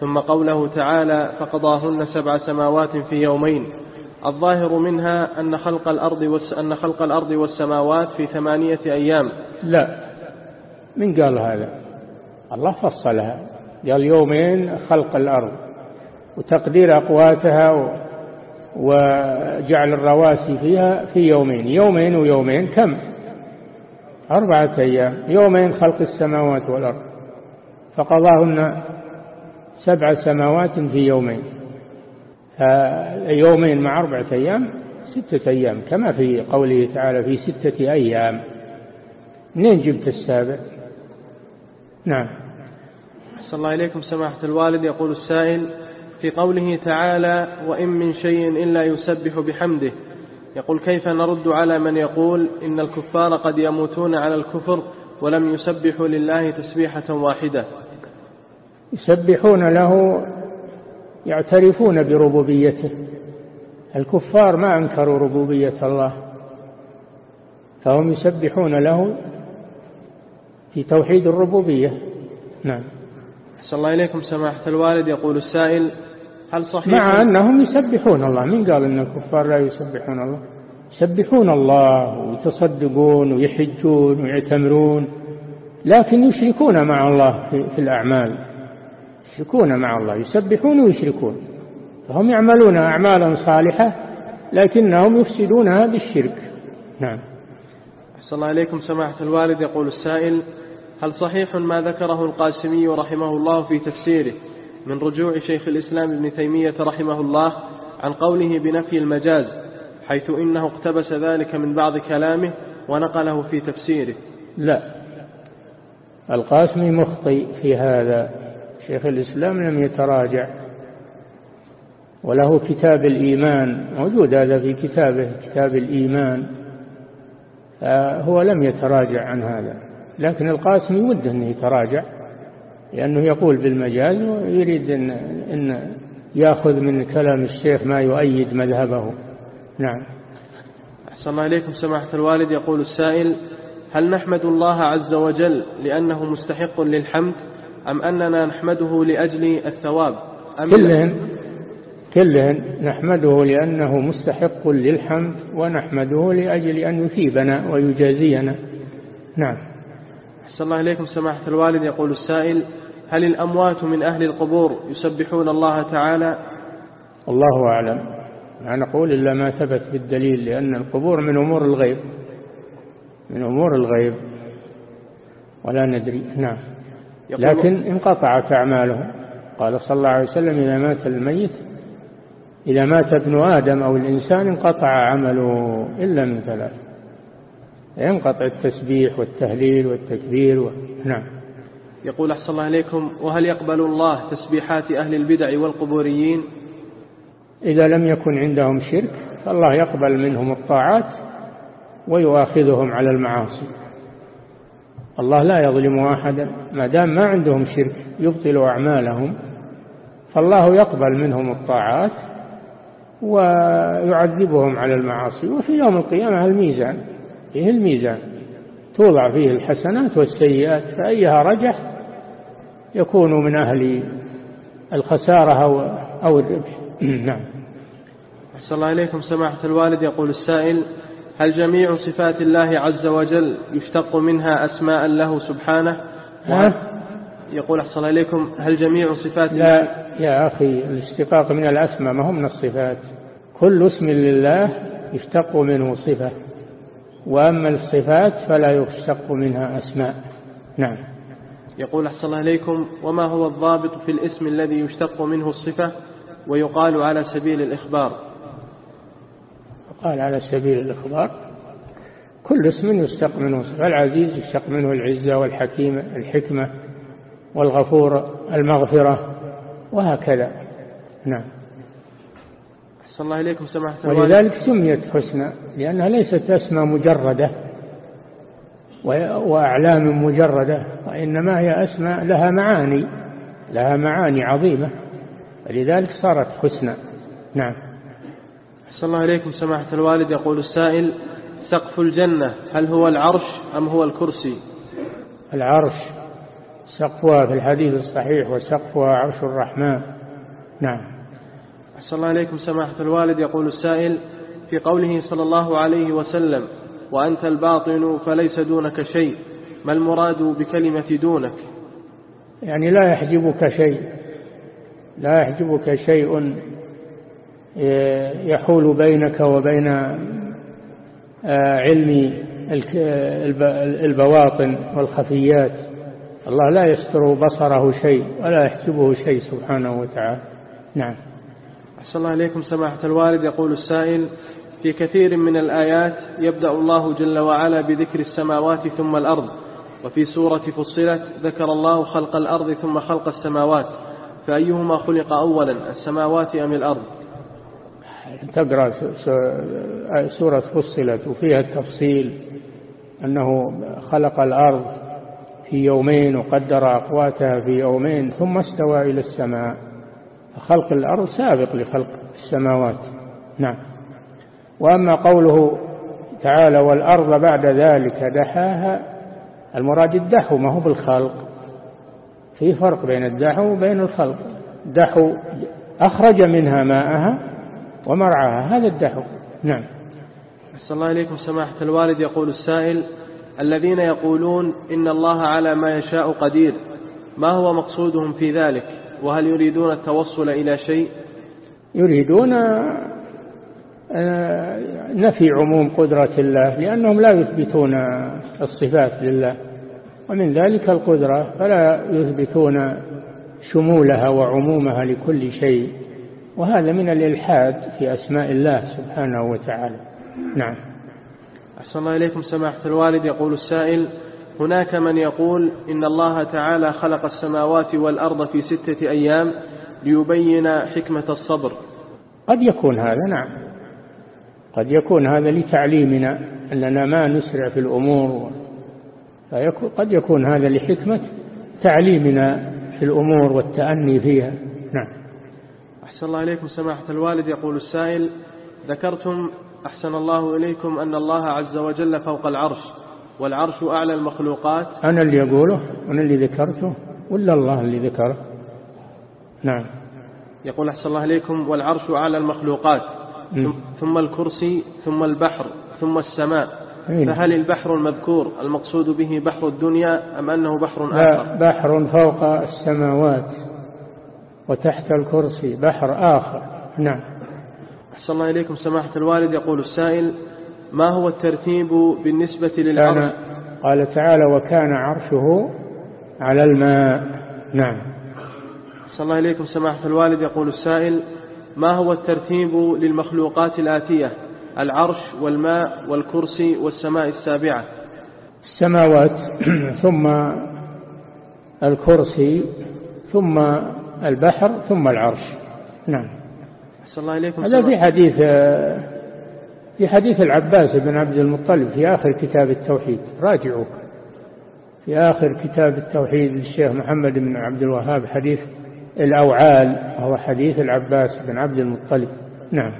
ثم قوله تعالى فقضاهن سبع سماوات في يومين. الظاهر منها أن خلق الأرض أن خلق الأرض والسماوات في ثمانية أيام. لا. من قال هذا؟ الله فصلها. قال يومين خلق الأرض وتقدير أقواتها وجعل الرواسي فيها في يومين. يومين ويومين كم؟ أربعة أيام. يومين خلق السماوات والأرض. فقضاهن سبع سماوات في يومين. يومين مع أربعة أيام ستة أيام كما في قوله تعالى في ستة أيام. منين جبت السابع؟ نعم. أحسن الله إليكم سماحة الوالد. يقول السائل في قوله تعالى وإن من شيء إلا يسبح بحمده يقول كيف نرد على من يقول إن الكفار قد يموتون على الكفر ولم يسبحوا لله تسبيحة واحدة يسبحون له يعترفون بربوبيته. الكفار ما أنكروا ربوبية الله فهم يسبحون له في توحيد الربوبية. نعم. أحسن الله إليكم سماحة الوالد. يقول السائل هل صحيح مع أنهم يسبحون الله؟ من قال أن الكفار لا يسبحون الله؟ يسبحون الله ويتصدقون ويحجون ويعتمرون لكن يشركون مع الله في الأعمال. يشركون مع الله يسبحون ويشركون. فهم يعملون أعمالا صالحة لكنهم يفسدونها بالشرك. نعم. أحسن الله إليكم سماحة الوالد. يقول السائل هل صحيح ما ذكره القاسمي رحمه الله في تفسيره من رجوع شيخ الإسلام ابن تيمية رحمه الله عن قوله بنفي المجاز حيث إنه اقتبس ذلك من بعض كلامه ونقله في تفسيره؟ لا. القاسمي مخطئ في هذا. شيخ الإسلام لم يتراجع وله كتاب الإيمان موجود هذا في كتابه كتاب الإيمان هو لم يتراجع عن هذا لكن القاسمي وده أنه يتراجع لأنه يقول بالمجاز ويريد أن, إن يأخذ من كلام الشيخ ما يؤيد مذهبه. نعم. أحسن الله إليكم سماحة الوالد. يقول السائل هل نحمد الله عز وجل لأنه مستحق للحمد؟ أم أننا نحمده لأجل الثواب؟ أم كلهن كلهن نحمده لأنه مستحق للحمد ونحمده لأجل أن يثيبنا ويجازينا. نعم. أحسن الله إليكم سماحة الوالد. يقول السائل هل الأموات من أهل القبور يسبحون الله تعالى؟ الله أعلم. لا نقول إلا ما ثبت بالدليل لأن القبور من أمور الغيب من أمور الغيب. ولا ندري. نعم. لكن انقطعت أعماله قال صلى الله عليه وسلم إذا مات الميت إذا مات ابن آدم أو الإنسان انقطع عمله إلا من ثلاث ينقطع التسبيح والتهليل والتكبير و... نعم. يقول أحسن الله إليكم وهل يقبل الله تسبيحات أهل البدع والقبوريين؟ إذا لم يكن عندهم شرك فالله يقبل منهم الطاعات ويؤاخذهم على المعاصي. الله لا يظلم أحدا ما دام ما عندهم شرك يبطل أعمالهم. فالله يقبل منهم الطاعات ويعذبهم على المعاصي وفي يوم القيامة الميزان فيه الميزان. توضع فيه الحسنات والسيئات فأيها رجح يكون من أهل الخسارة أو, أو الربح. نعم. أحسن الله إليكم. سماحة الوالد يقول السائل هل جميع صفات الله عز وجل يشتق منها أسماء له سبحانه؟ يقول أحسن الله إليكم هل جميع صفات لا. يا أخي الاشتقاق من الأسماء ما هم من الصفات. كل اسم لله يشتق منه صفة. وأما الصفات فلا يشتق منها أسماء. نعم. يقول أحسن الله إليكم وما هو الضابط في الاسم الذي يشتق منه الصفة؟ ويقال على سبيل الإخبار. قال على سبيل الإخبار كل اسم يشتق منه العزيز يشتق منه العزة والحكيمة الحكمة والغفور المغفرة وهكذا. نعم. أحسن الله إليكم سماحة ولذلك سميت حسنى لأنها ليست أسماء مجردة وأعلام مجردة وإنما هي أسماء لها معاني لها معاني عظيمة. ولذلك صارت حسنى. نعم. أحسن الله إليكم سماحة الوالد يقول السائل سقف الجنة هل هو العرش أم هو الكرسي؟ العرش سقفها في الحديث الصحيح وسقفها عرش الرحمن. نعم. أحسن الله إليكم سماحة الوالد يقول السائل في قوله صلى الله عليه وسلم وأنت الباطن فليس دونك شيء ما المراد بكلمة دونك؟ يعني لا يحجبك شيء لا يحجبك شيء يحول بينك وبين آه، علم البواطن والخفيات. الله لا يستر بصره شيء ولا يحجبه شيء سبحانه وتعالى. نعم. أحسن الله إليكم سماحة الوالد. يقول السائل في كثير من الآيات يبدأ الله جل وعلا بذكر السماوات ثم الأرض وفي سورة فصلت ذكر الله خلق الأرض ثم خلق السماوات فأيهما خلق أولا السماوات أم الأرض؟ تقرأ سورة فصلت وفيها التفصيل أنه خلق الأرض في يومين وقدر أقواتها في يومين ثم استوى إلى السماء. خلق الأرض سابق لخلق السماوات. نعم. وأما قوله تعالى والأرض بعد ذلك دحاها المراد الدحو ما هو بالخلق. في فرق بين الدحو وبين الخلق. دحو أخرج منها ماءها ومرعاها. هذا الدحو. نعم. أحسن الله إليكم سماحة الوالد. يقول السائل الذين يقولون إن الله على ما يشاء قدير ما هو مقصودهم في ذلك؟ وهل يريدون التوصل إلى شيء؟ يريدون آه، نفي عموم قدرة الله لأنهم لا يثبتون الصفات لله. ومن ذلك القدرة فلا يثبتون شمولها وعمومها لكل شيء. وهذا من الإلحاد في أسماء الله سبحانه وتعالى. نعم. أحسن الله إليكم سماحة الوالد. يقول السائل هناك من يقول إن الله تعالى خلق السماوات والأرض في ستة أيام ليبين حكمة الصبر. قد يكون هذا نعم. قد يكون هذا لتعليمنا أننا ما نسرع في الأمور قد يكون هذا لحكمة تعليمنا في الأمور والتأني فيها. نعم. أحسن الله إليكم سماحة الوالد يقول السائل ذكرتم أحسن الله إليكم أن الله عز وجل فوق العرش والعرش أعلى المخلوقات. أنا اللي أقوله أنا اللي ذكرته ولا الله اللي ذكره؟ نعم. يقول أحسن الله إليكم والعرش أعلى المخلوقات ثم الكرسي ثم البحر ثم السماء فهل البحر المذكور المقصود به بحر الدنيا أم أنه بحر آخر؟ بحر فوق السماوات. وتحت الكرسي بحر آخر. نعم. أحسن الله إليكم سماحة الوالد. يقول السائل ما هو الترتيب بالنسبة للعرش؟ قال تعالى وكان عرشه على الماء. نعم. أحسن الله إليكم سماحة الوالد. يقول السائل ما هو الترتيب للمخلوقات الآتية؟ العرش والماء والكرسي والسماء السابعة. السماوات ثم الكرسي ثم البحر ثم العرش. نعم. الله إليكم هذا في حديث في حديث العباس بن عبد المطلب في آخر كتاب التوحيد. راجعوا في آخر كتاب التوحيد للشيخ محمد بن عبد الوهاب حديث الأوعال وهو حديث العباس بن عبد المطلب. نعم.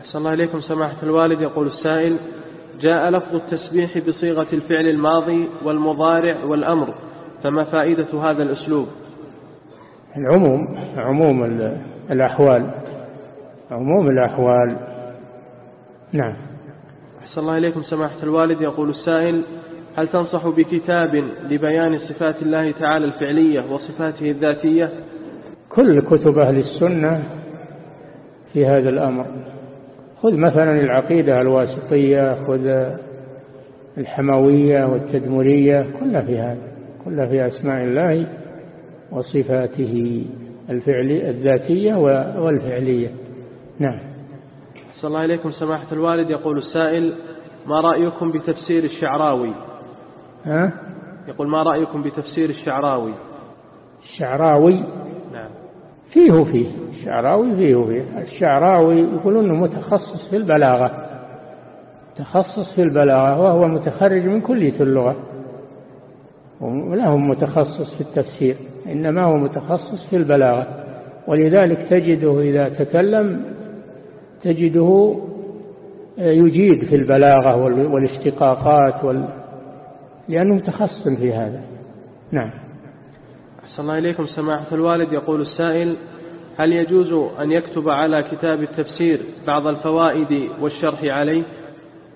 أحسن الله إليكم سماحة الوالد يقول السائل جاء لفظ التسبيح بصيغة الفعل الماضي والمضارع والأمر فما فائدة هذا الأسلوب؟ العموم عموم الأحوال عموم الأحوال. نعم. أحسن الله إليكم سماحة الوالد. يقول السائل هل تنصح بكتاب لبيان صفات الله تعالى الفعلية وصفاته الذاتية؟ كل كتب أهل السنة في هذا الأمر. خذ مثلا العقيدة الواسطية خذ الحموية والتدمرية كلها في هذا كلها في أسماء الله. وصفاته الفعلية الذاتية والفعلية. نعم. صلى الله عليكم سماحة الوالد. يقول السائل ما رأيكم بتفسير الشعراوي؟ ها؟ يقول ما رأيكم بتفسير الشعراوي؟ الشعراوي؟ نعم. فيه فيه الشعراوي فيه فيه الشعراوي يقولون إنه متخصص في البلاغة. تخصص في البلاغة وهو متخرج من كلية اللغة. ولهم متخصص في التفسير. إنما هو متخصص في البلاغة. ولذلك تجده إذا تكلم تجده يجيد في البلاغة والاشتقاقات وال... لأنه متخصص في هذا. نعم. أحسن الله إليكم. سماحة الوالد يقول السائل هل يجوز أن يكتب على كتاب التفسير بعض الفوائد والشرح عليه؟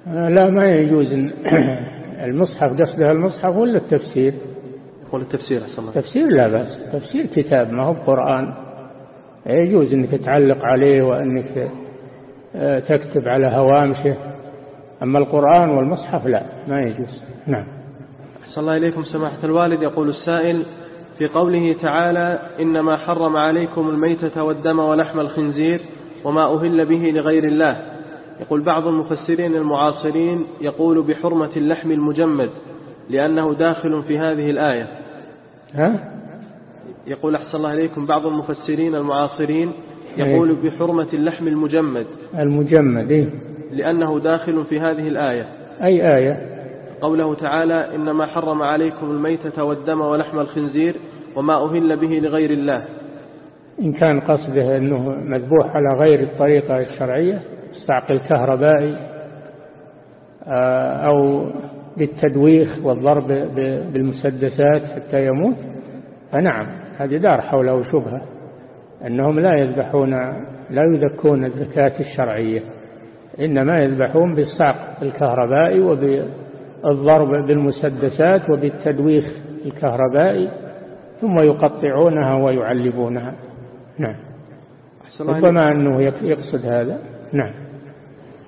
لا ما يجوز. المصحف قصدها المصحف ولا التفسير؟ يقول التفسير أحسن الله. تفسير لا بأس. تفسير كتاب ما هو قرآن. يجوز أنك تعلق عليه وأنك آه، تكتب على هوامشه. أما القرآن والمصحف لا ما يجوز. نعم. أحسن الله إليكم سماحة الوالد. يقول السائل في قوله تعالى إنما حرم عليكم الميتة والدم ولحم الخنزير وما أهل به لغير الله. يقول بعض المفسرين المعاصرين يقول بحرمة اللحم المجمد. لأنه داخل في هذه الآية ها؟ يقول أحسن الله إليكم بعض المفسرين المعاصرين يقول إيه. بحرمة اللحم المجمد المجمد إيه؟ لأنه داخل في هذه الآية أي آية قوله تعالى إنما حرم عليكم الميتة والدم ولحم الخنزير وما أهل به لغير الله إن كان قصده أنه مذبوح على غير الطريقة الشرعية استعقل كهربائي آه، أو بالتدويخ والضرب بالمسدسات حتى يموت؟ فنعم هذه دار حوله شبهة أنهم لا يذبحون لا يذكون الزكاة الشرعية إنما يذبحون بالصعق الكهربائي وبالضرب بالمسدسات وبالتدويخ الكهربائي ثم يقطعونها ويعلبونها. نعم. ربما أنه يقصد هذا. نعم.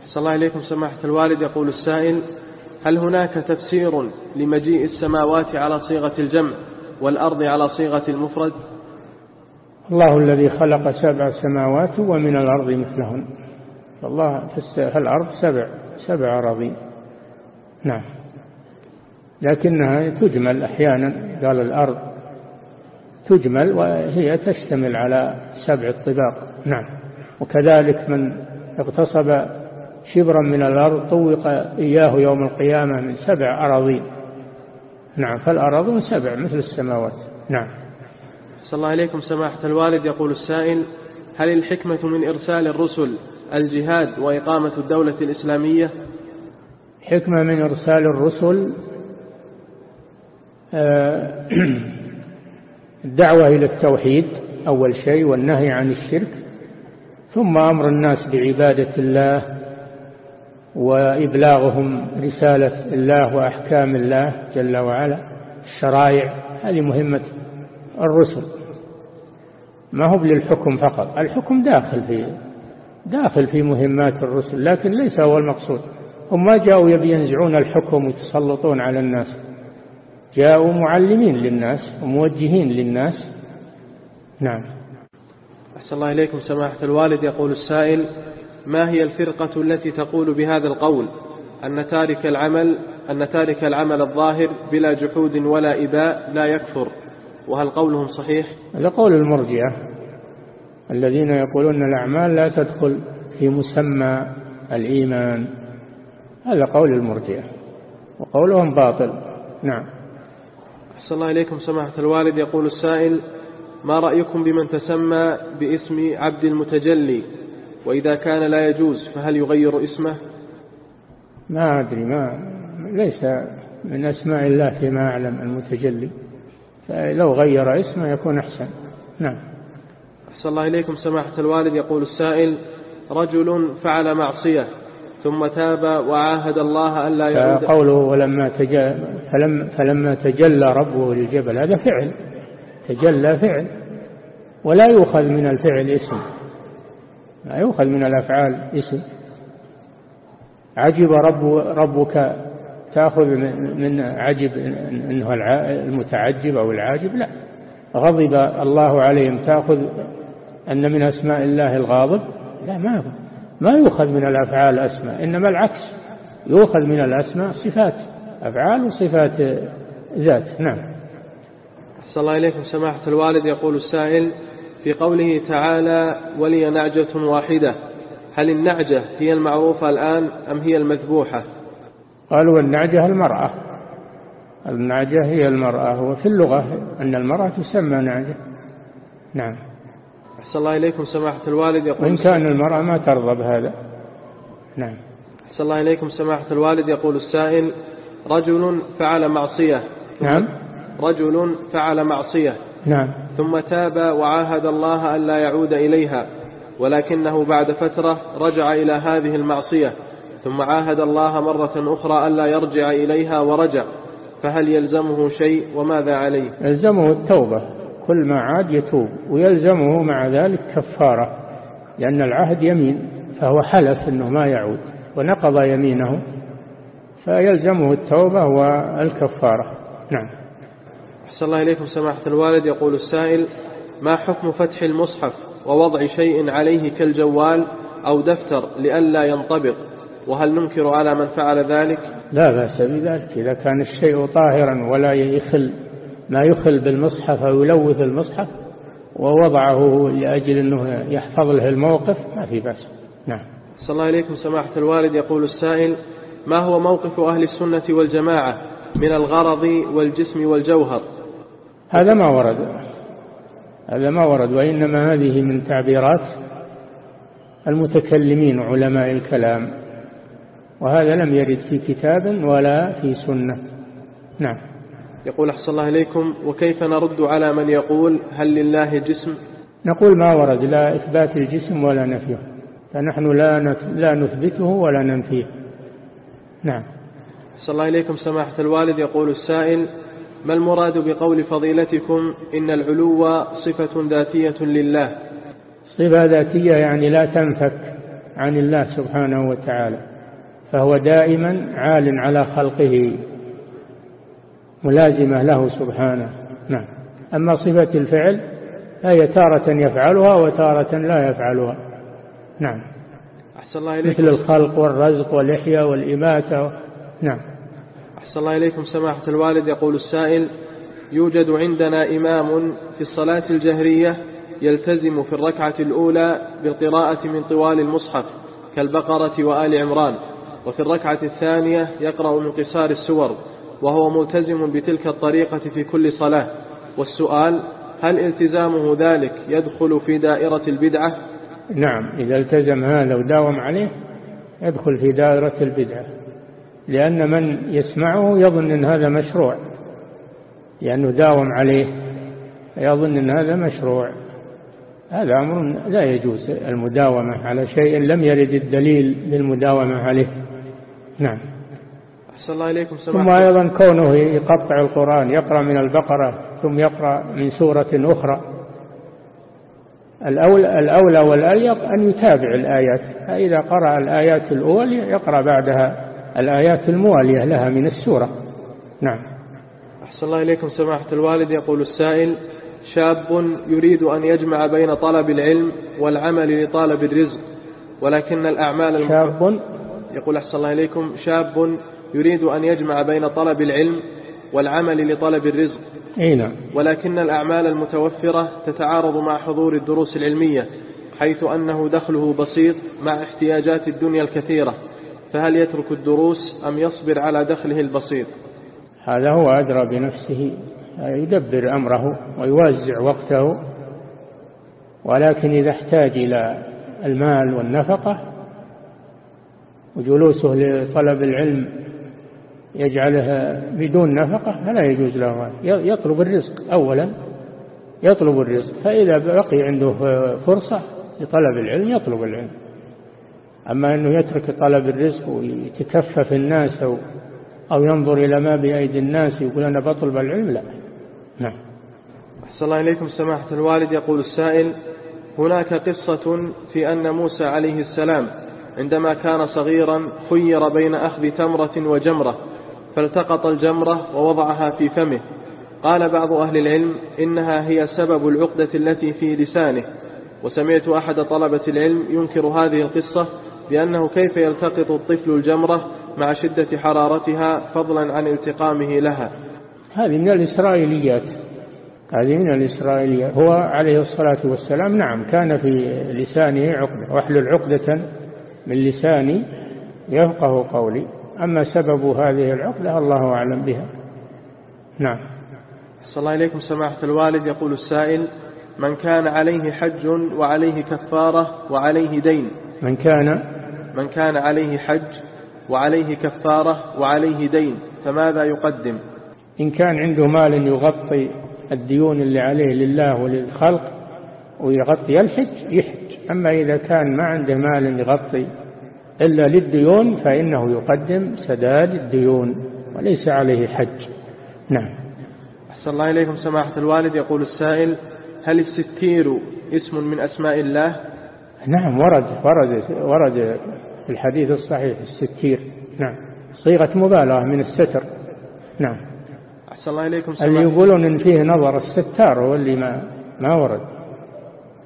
أحسن الله إليكم سماحة الوالد يقول السائل هل هناك تفسير لمجيء السماوات على صيغة الجمع والأرض على صيغة المفرد؟ الله الذي خلق سبع سماوات ومن الأرض مثلهن. الله في الأرض سبع سبع أراضين. نعم. لكنها تجمل أحيانا. قال الأرض تجمل وهي تشتمل على سبع الطباق. نعم. وكذلك من اغتصب شبرا من الأرض طوق إياه يوم القيامة من سبع أراضين. نعم فالأراضون سبع مثل السماوات. نعم. صلى الله عليكم سماحة الوالد. يقول السائل هل الحكمة من إرسال الرسل الجهاد وإقامة الدولة الإسلامية؟ حكمة من إرسال الرسل آه، الدعوة إلى التوحيد أول شيء والنهي عن الشرك ثم أمر الناس بعبادة الله وإبلاغهم رسالة الله وأحكام الله جل وعلا الشرائع هذه مهمة الرسل. ما هو للحكم فقط الحكم داخل في داخل في مهمات الرسل لكن ليس هو المقصود. هم ما جاءوا يبي ينزعون الحكم ويتسلطون على الناس. جاءوا معلمين للناس وموجهين للناس. نعم. أحسن الله إليكم سماحة الوالد. يقول السائل ما هي الفرقة التي تقول بهذا القول؟ أن تارك العمل أن تارك العمل الظاهر بلا جحود ولا إباء لا يكفر. وهل قولهم صحيح؟ هذا قول المرجئة. الذين يقولون الأعمال لا تدخل في مسمى الإيمان. هذا قول المرجئة. وقولهم باطل. نعم. أحسن الله إليكم. سماحة الوالد يقول السائل ما رأيكم بمن تسمى باسم عبد المتجلي؟ وإذا كان لا يجوز فهل يغير اسمه؟ ما أدري ما ليس من أسماء الله فيما أعلم المتجلي. فلو غير اسمه يكون أحسن. نعم. أحسن الله إليكم. سماحة الوالد يقول السائل رجل فعل معصية ثم تاب وعاهد الله ألا يعود. قوله ولما تجلى فلما, فلما تجلى ربه للجبل هذا فعل. تجلى فعل. ولا يؤخذ من الفعل اسم. لا يؤخذ من الأفعال اسم عجب رب ربك تأخذ من عجب أنه المتعجب أو العاجب لا. غضب الله عليهم تأخذ أن من أسماء الله الغاضب لا ما ما يؤخذ من الأفعال أسماء إنما العكس. يؤخذ من الأسماء صفات أفعال وصفات ذات. نعم. أحسن الله إليكم. سماحة الوالد يقول السائل في قوله تعالى ولي نعجة واحدة. هل النعجة هي المعروفة الآن أم هي المذبوحة؟ قالوا النعجة المرأة. النعجة هي المرأة وفي اللغة أن المرأة تسمى نعجة. نعم. أحسن الله إليكم سماحة الوالد. يقول وإن كان المرأة ما ترضى بهذا نعم. أحسن الله إليكم سماحة الوالد. يقول السائل رجل فعل معصية. نعم. رجل فعل معصية. نعم. ثم تاب وعاهد الله ألا يعود إليها ولكنه بعد فترة رجع إلى هذه المعصية ثم عاهد الله مرة أخرى ألا يرجع إليها ورجع فهل يلزمه شيء وماذا عليه؟ يلزمه التوبة كل ما عاد يتوب ويلزمه مع ذلك كفارة لأن العهد يمين فهو حلف أنه ما يعود ونقض يمينه فيلزمه التوبة والكفارة. نعم. أحسن الله إليكم سماحة الوالد. يقول السائل ما حكم فتح المصحف ووضع شيء عليه كالجوال أو دفتر لئلا ينطبق؟ وهل ننكر على من فعل ذلك؟ لا بأس بذلك. إذا كان الشيء طاهرا ولا يخل ما يخل بالمصحف أو يلوث المصحف ووضعه لأجل أنه يحفظ له الموقف ما في بأس. نعم. صلى الله عليكم سماحة الوالد. يقول السائل ما هو موقف أهل السنة والجماعة من الغرض والجسم والجوهر؟ هذا ما ورد. هذا ما ورد وإنما هذه من تعبيرات المتكلمين علماء الكلام وهذا لم يرد في كتاب ولا في سنة. نعم. يقول أحسن الله إليكم وكيف نرد على من يقول هل لله جسم؟ نقول ما ورد لا إثبات الجسم ولا نفيه فنحن لا لا نثبته ولا ننفيه. نعم. أحسن الله إليكم سماحة الوالد يقول السائل ما المراد بقول فضيلتكم إن العلو صفة ذاتية لله؟ صفة ذاتية يعني لا تنفك عن الله سبحانه وتعالى فهو دائما عال على خلقه ملازمة له سبحانه. نعم. أما صفة الفعل فهي تارة يفعلها وتارة لا يفعلها. نعم. أحسن الله إليكم. مثل الخلق والرزق والإحياء والإماتة. نعم. أحسن الله إليكم سماحة الوالد. يقول السائل يوجد عندنا إمام في الصلاة الجهرية يلتزم في الركعة الأولى بالقراءة من طوال المصحف كالبقرة وآل عمران وفي الركعة الثانية يقرأ من قصار السور وهو ملتزم بتلك الطريقة في كل صلاة. والسؤال هل التزامه ذلك يدخل في دائرة البدعة؟ نعم إذا التزم هذا وداوم عليه يدخل في دائرة البدعة. لأن من يسمعه يظن أن هذا مشروع لأنه داوم عليه يظن أن هذا مشروع. هذا أمر لا يجوز المداومة على شيء لم يرد الدليل للمداومة عليه. نعم. أحسن الله إليكم ثم أيضا كونه يقطع القرآن يقرأ من البقرة ثم يقرأ من سورة أخرى. الأولى, الأولى والأليق أن يتابع الآيات فإذا قرأ الآيات الأولى يقرأ بعدها. الآيات الموالية لها من السورة. نعم. أحسن الله إليكم سماحة الوالد. يقول السائل شاب يريد أن يجمع بين طلب العلم والعمل لطالب الرزق ولكن الأعمال. شاب؟ يقول أحسن الله إليكم شاب يريد أن يجمع بين طلب العلم والعمل لطلب الرزق أي نعم. ولكن الأعمال المتوفرة تتعارض مع حضور الدروس العلمية حيث أنه دخله بسيط مع احتياجات الدنيا الكثيرة. فهل يترك الدروس أم يصبر على دخله البسيط؟ هذا هو أدرى بنفسه يدبر أمره ويوزع وقته ولكن إذا احتاج إلى المال والنفقة وجلوسه لطلب العلم يجعلها بدون نفقة فلا يجوز له. يطلب الرزق أولا يطلب الرزق فإذا بقي عنده فرصة لطلب العلم يطلب العلم. أما أنه يترك طلب الرزق ويتكفف الناس أو, أو ينظر إلى ما بأيدي الناس يقول أنا بطلب العلم لا. نعم. أحسن الله إليكم سماحة الوالد. يقول السائل هناك قصة في أن موسى عليه السلام عندما كان صغيرا خير بين أخذ تمرة وجمرة فالتقط الجمرة ووضعها في فمه. قال بعض أهل العلم إنها هي سبب العقدة التي في لسانه. وسمعت أحد طلبة العلم ينكر هذه القصة بأنه كيف يلتقط الطفل الجمرة مع شدة حرارتها فضلا عن التقامه لها. هذه من الإسرائيليات. هذه من الإسرائيليات. هو عليه الصلاة والسلام نعم كان في لسانه عقدة. واحلل عقدة من لساني يفقه قولي. أما سبب هذه العقدة الله أعلم بها. نعم. صلى الله إليكم سماحة الوالد. يقول السائل من كان عليه حج وعليه كفارة وعليه دين. من كان من كان عليه حج وعليه كفارة وعليه دين فماذا يقدم؟ إن كان عنده مال يغطي الديون اللي عليه لله وللخلق ويغطي الحج يحج. أما إذا كان ما عنده مال يغطي إلا للديون فإنه يقدم سداد الديون وليس عليه حج. نعم. أحسن الله إليكم سماحة الوالد. يقول السائل هل الستير اسم من أسماء الله؟ نعم ورد ورد ورد في الحديث الصحيح الستير. نعم. صيغة مبالغة من الستر. نعم. أحسن الله إليكم اللي يقولون إن فيه نظر الستار هو اللي ما ما ورد.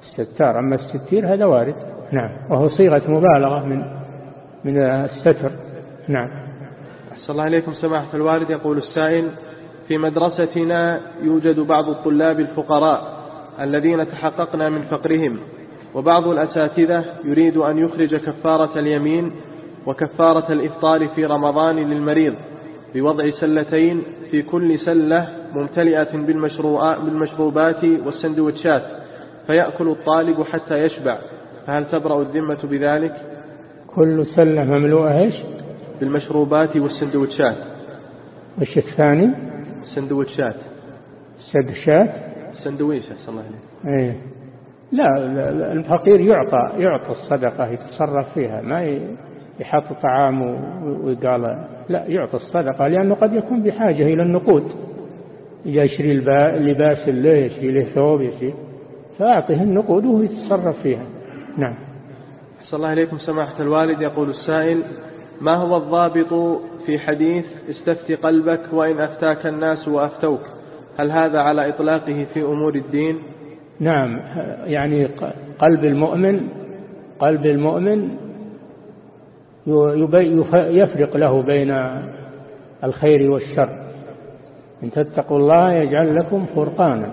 الستار أما الستير هذا وارد. نعم. وهو صيغة مبالغة من من الستر. نعم. أحسن الله إليكم سماحة الوالد. يقول السائل في مدرستنا يوجد بعض الطلاب الفقراء الذين تحققنا من فقرهم. وبعض الأساتذة يريد أن يخرج كفارة اليمين وكفارة الإفطار في رمضان للمريض بوضع سلتين في كل سلة ممتلئة بالمشروبات والسندوتشات فيأكل الطالب حتى يشبع. فهل تبرأ الذمة بذلك؟ كل سلة مملوءة إيش؟ بالمشروبات والسندوتشات. وش الثاني؟ السندوتشات. سدشات سندويش أحسن الله إليك. إيه. لا, الفقير يعطى يعطى الصدقة يتصرف فيها ما يحط طعام و- وقال لا يعطى الصدقة لأنه قد يكون بحاجة إلى النقود. يشري لباس له يشري له ثوب يشري فأعطه النقود وهو يتصرف فيها. نعم. صلى الله عليكم سماحة الوالد. يقول السائل ما هو الضابط في حديث استفت قلبك وإن أفتاك الناس وأفتوك؟ هل هذا على إطلاقه في أمور الدين؟ نعم يعني قلب المؤمن قلب المؤمن يفرق له بين الخير والشر. إن تتقوا الله يجعل لكم فرقانا.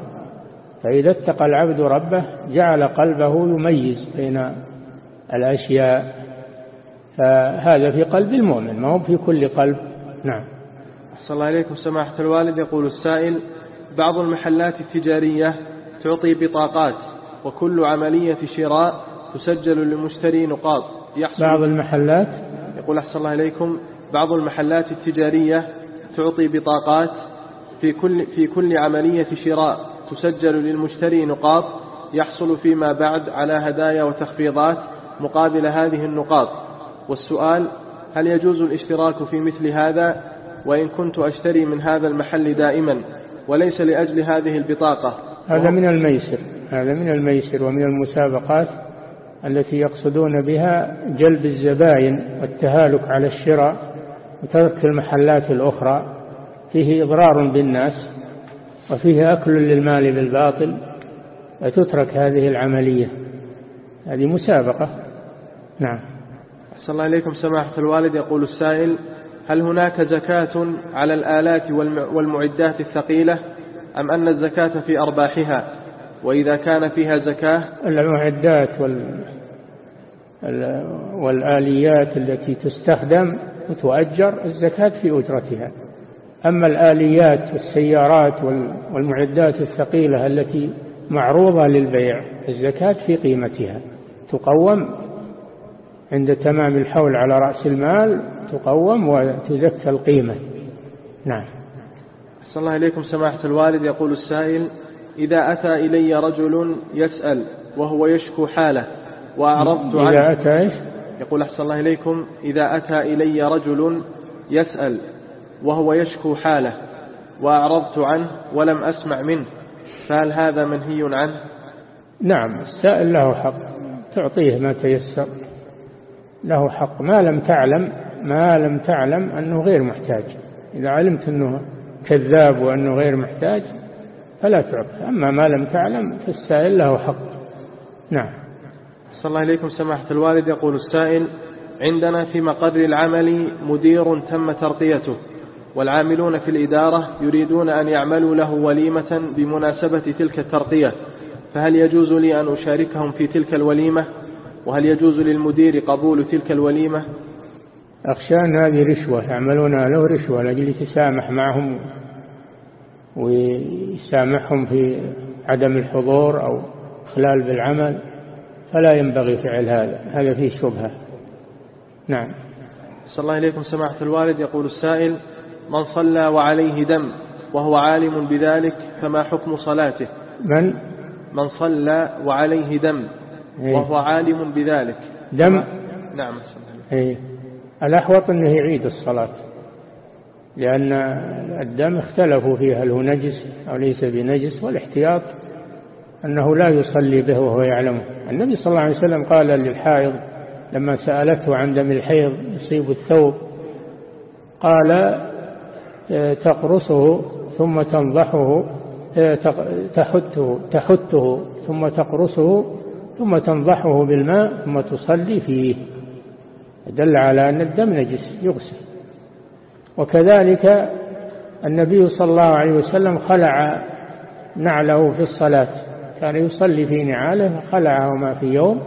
فإذا اتقى العبد ربه جعل قلبه يميز بين الأشياء. فهذا في قلب المؤمن ما هو في كل قلب. نعم. صلى الله عليكم سماحة الوالد يقول السائل بعض المحلات التجارية تعطي بطاقات وكل عملية شراء تسجل للمشتري نقاط. يحصل بعض المحلات؟ يقول أحسن الله إليكم بعض المحلات التجارية تعطي بطاقات في كل, في كل عملية شراء تسجل للمشتري نقاط. يحصل فيما بعد على هدايا وتخفيضات مقابل هذه النقاط. والسؤال هل يجوز الاشتراك في مثل هذا؟ وإن كنت أشتري من هذا المحل دائما وليس لأجل هذه البطاقة. هذا من الميسر هذا من الميسر ومن المسابقات التي يقصدون بها جلب الزباين والتهالك على الشراء وترك المحلات الأخرى. فيه إضرار بالناس وفيه أكل للمال بالباطل فتترك هذه العملية. هذه مسابقة. نعم. أحسن الله إليكم. سماحة الوالد يقول السائل هل هناك زكاة على الآلات والمعدات الثقيلة؟ أم أن الزكاة في أرباحها؟ وإذا كان فيها زكاة؟ المعدات وال والآليات التي تستخدم وتؤجر الزكاة في أجرتها. أما الآليات والسيارات والمعدات الثقيلة التي معروضة للبيع الزكاة في قيمتها. تقوم عند تمام الحول على رأس المال تقوم وتزكى القيمة. نعم. صلى الله إليكم سماحة الوالد. يقول السائل إذا أتى إلي رجل يسأل وهو يشكو حاله وأعرضت عنه. إذا أتى إيش؟ يقول أحسن الله إليكم إذا أتى إلي رجل يسأل وهو يشكو حاله وأعرضت عنه ولم أسمع منه فهل هذا منهي عنه؟ نعم السائل له حق. تعطيه ما تيسر. له حق. ما لم تعلم ما لم تعلم أنه غير محتاج. إذا علمت أنه كذاب وأنه غير محتاج فلا تعطي أما ما لم تعلم فالسائل له حق. نعم. صلى الله عليكم سماحة الوالد. يقول السائل عندنا في مقر العمل مدير تم ترقيته والعاملون في الإدارة يريدون أن يعملوا له وليمة بمناسبة تلك الترقية. فهل يجوز لي أن أشاركهم في تلك الوليمة؟ وهل يجوز للمدير قبول تلك الوليمة؟ أخشى أن هذه رشوة يعملون له رشوة لأجل يتسامح معهم ويسامحهم في عدم الحضور أو إخلال بالعمل فلا ينبغي فعل هذا هذا فيه شبهة. نعم. صلى الله عليكم سماحة الوالد يقول السائل من صلى وعليه دم وهو عالم بذلك فما حكم صلاته؟ من؟ من صلى وعليه دم إيه؟ وهو عالم بذلك. دم؟ نعم إيه؟ الأحوط أنه يعيد الصلاة لأن الدم اختلفوا فيه هل هو نجس أو ليس بنجس والاحتياط أنه لا يصلي به وهو يعلمه النبي صلى الله عليه وسلم قال للحائض لما سألته عن دم الحيض يصيب الثوب قال تقرصه ثم تنضحه تحته تحته ثم تقرصه ثم تنضحه بالماء ثم تصلي فيه. دل على أن الدم نجس يغسل. وكذلك النبي صلى الله عليه وسلم خلع نعله في الصلاة. كان يصلي في نعاله فخلعهما في يوم.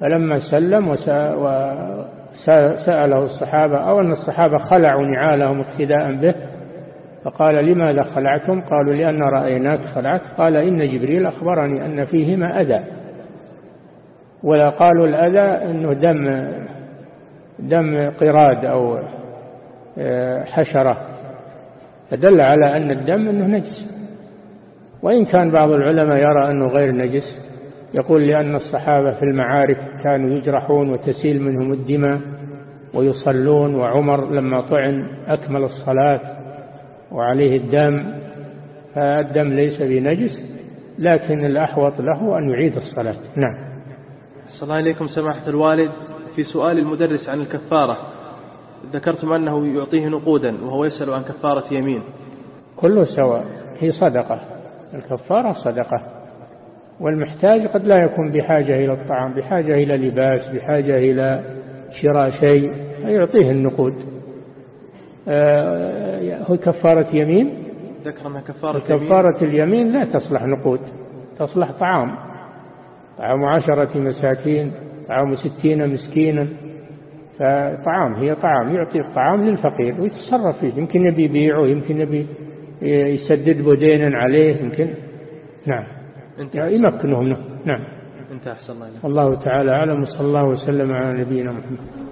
فلما سلم وسأله الصحابة أو أن الصحابة خلعوا نعالهم اقتداء به فقال لماذا خلعتم؟ قالوا لأن رأيناك خلعت. قال إن جبريل أخبرني أن فيهما أذى. ولا قالوا الأذى أنه دم دم قراد أو آه، حشرة. فدل على أن الدم أنه نجس. وإن كان بعض العلماء يرى أنه غير نجس يقول لأن الصحابة في المعارك كانوا يجرحون وتسيل منهم الدماء ويصلون وعمر لما طعن أكمل الصلاة وعليه الدم فالدم ليس بنجس لكن الأحوط له أن يعيد الصلاة. نعم. صلى الله عليكم سماحة الوالد. في سؤال المدرس عن الكفارة. ذكرتم أنه يعطيه نقودا وهو يسأل عن كفارة يمين. كله سواء. هي صدقة. الكفارة صدقة. والمحتاج قد لا يكون بحاجة إلى الطعام بحاجة إلى لباس بحاجة إلى شراء شيء. فيعطيه النقود. آه، هو كفارة يمين؟ ذكر أنها كفارة كفارة اليمين لا تصلح نقود. تصلح طعام. طعام عشرة مساكين طعام ستين مسكينا. فطعام هي طعام يعطي الطعام للفقير ويتصرف فيه. يمكن يبي يبيعه يمكن يبي يسدد بدينا عليه يمكن. نعم. يعني يمكنهم. نعم. أنت أحسن الله الله تعالى أعلم وصلى الله وسلم على نبينا محمد.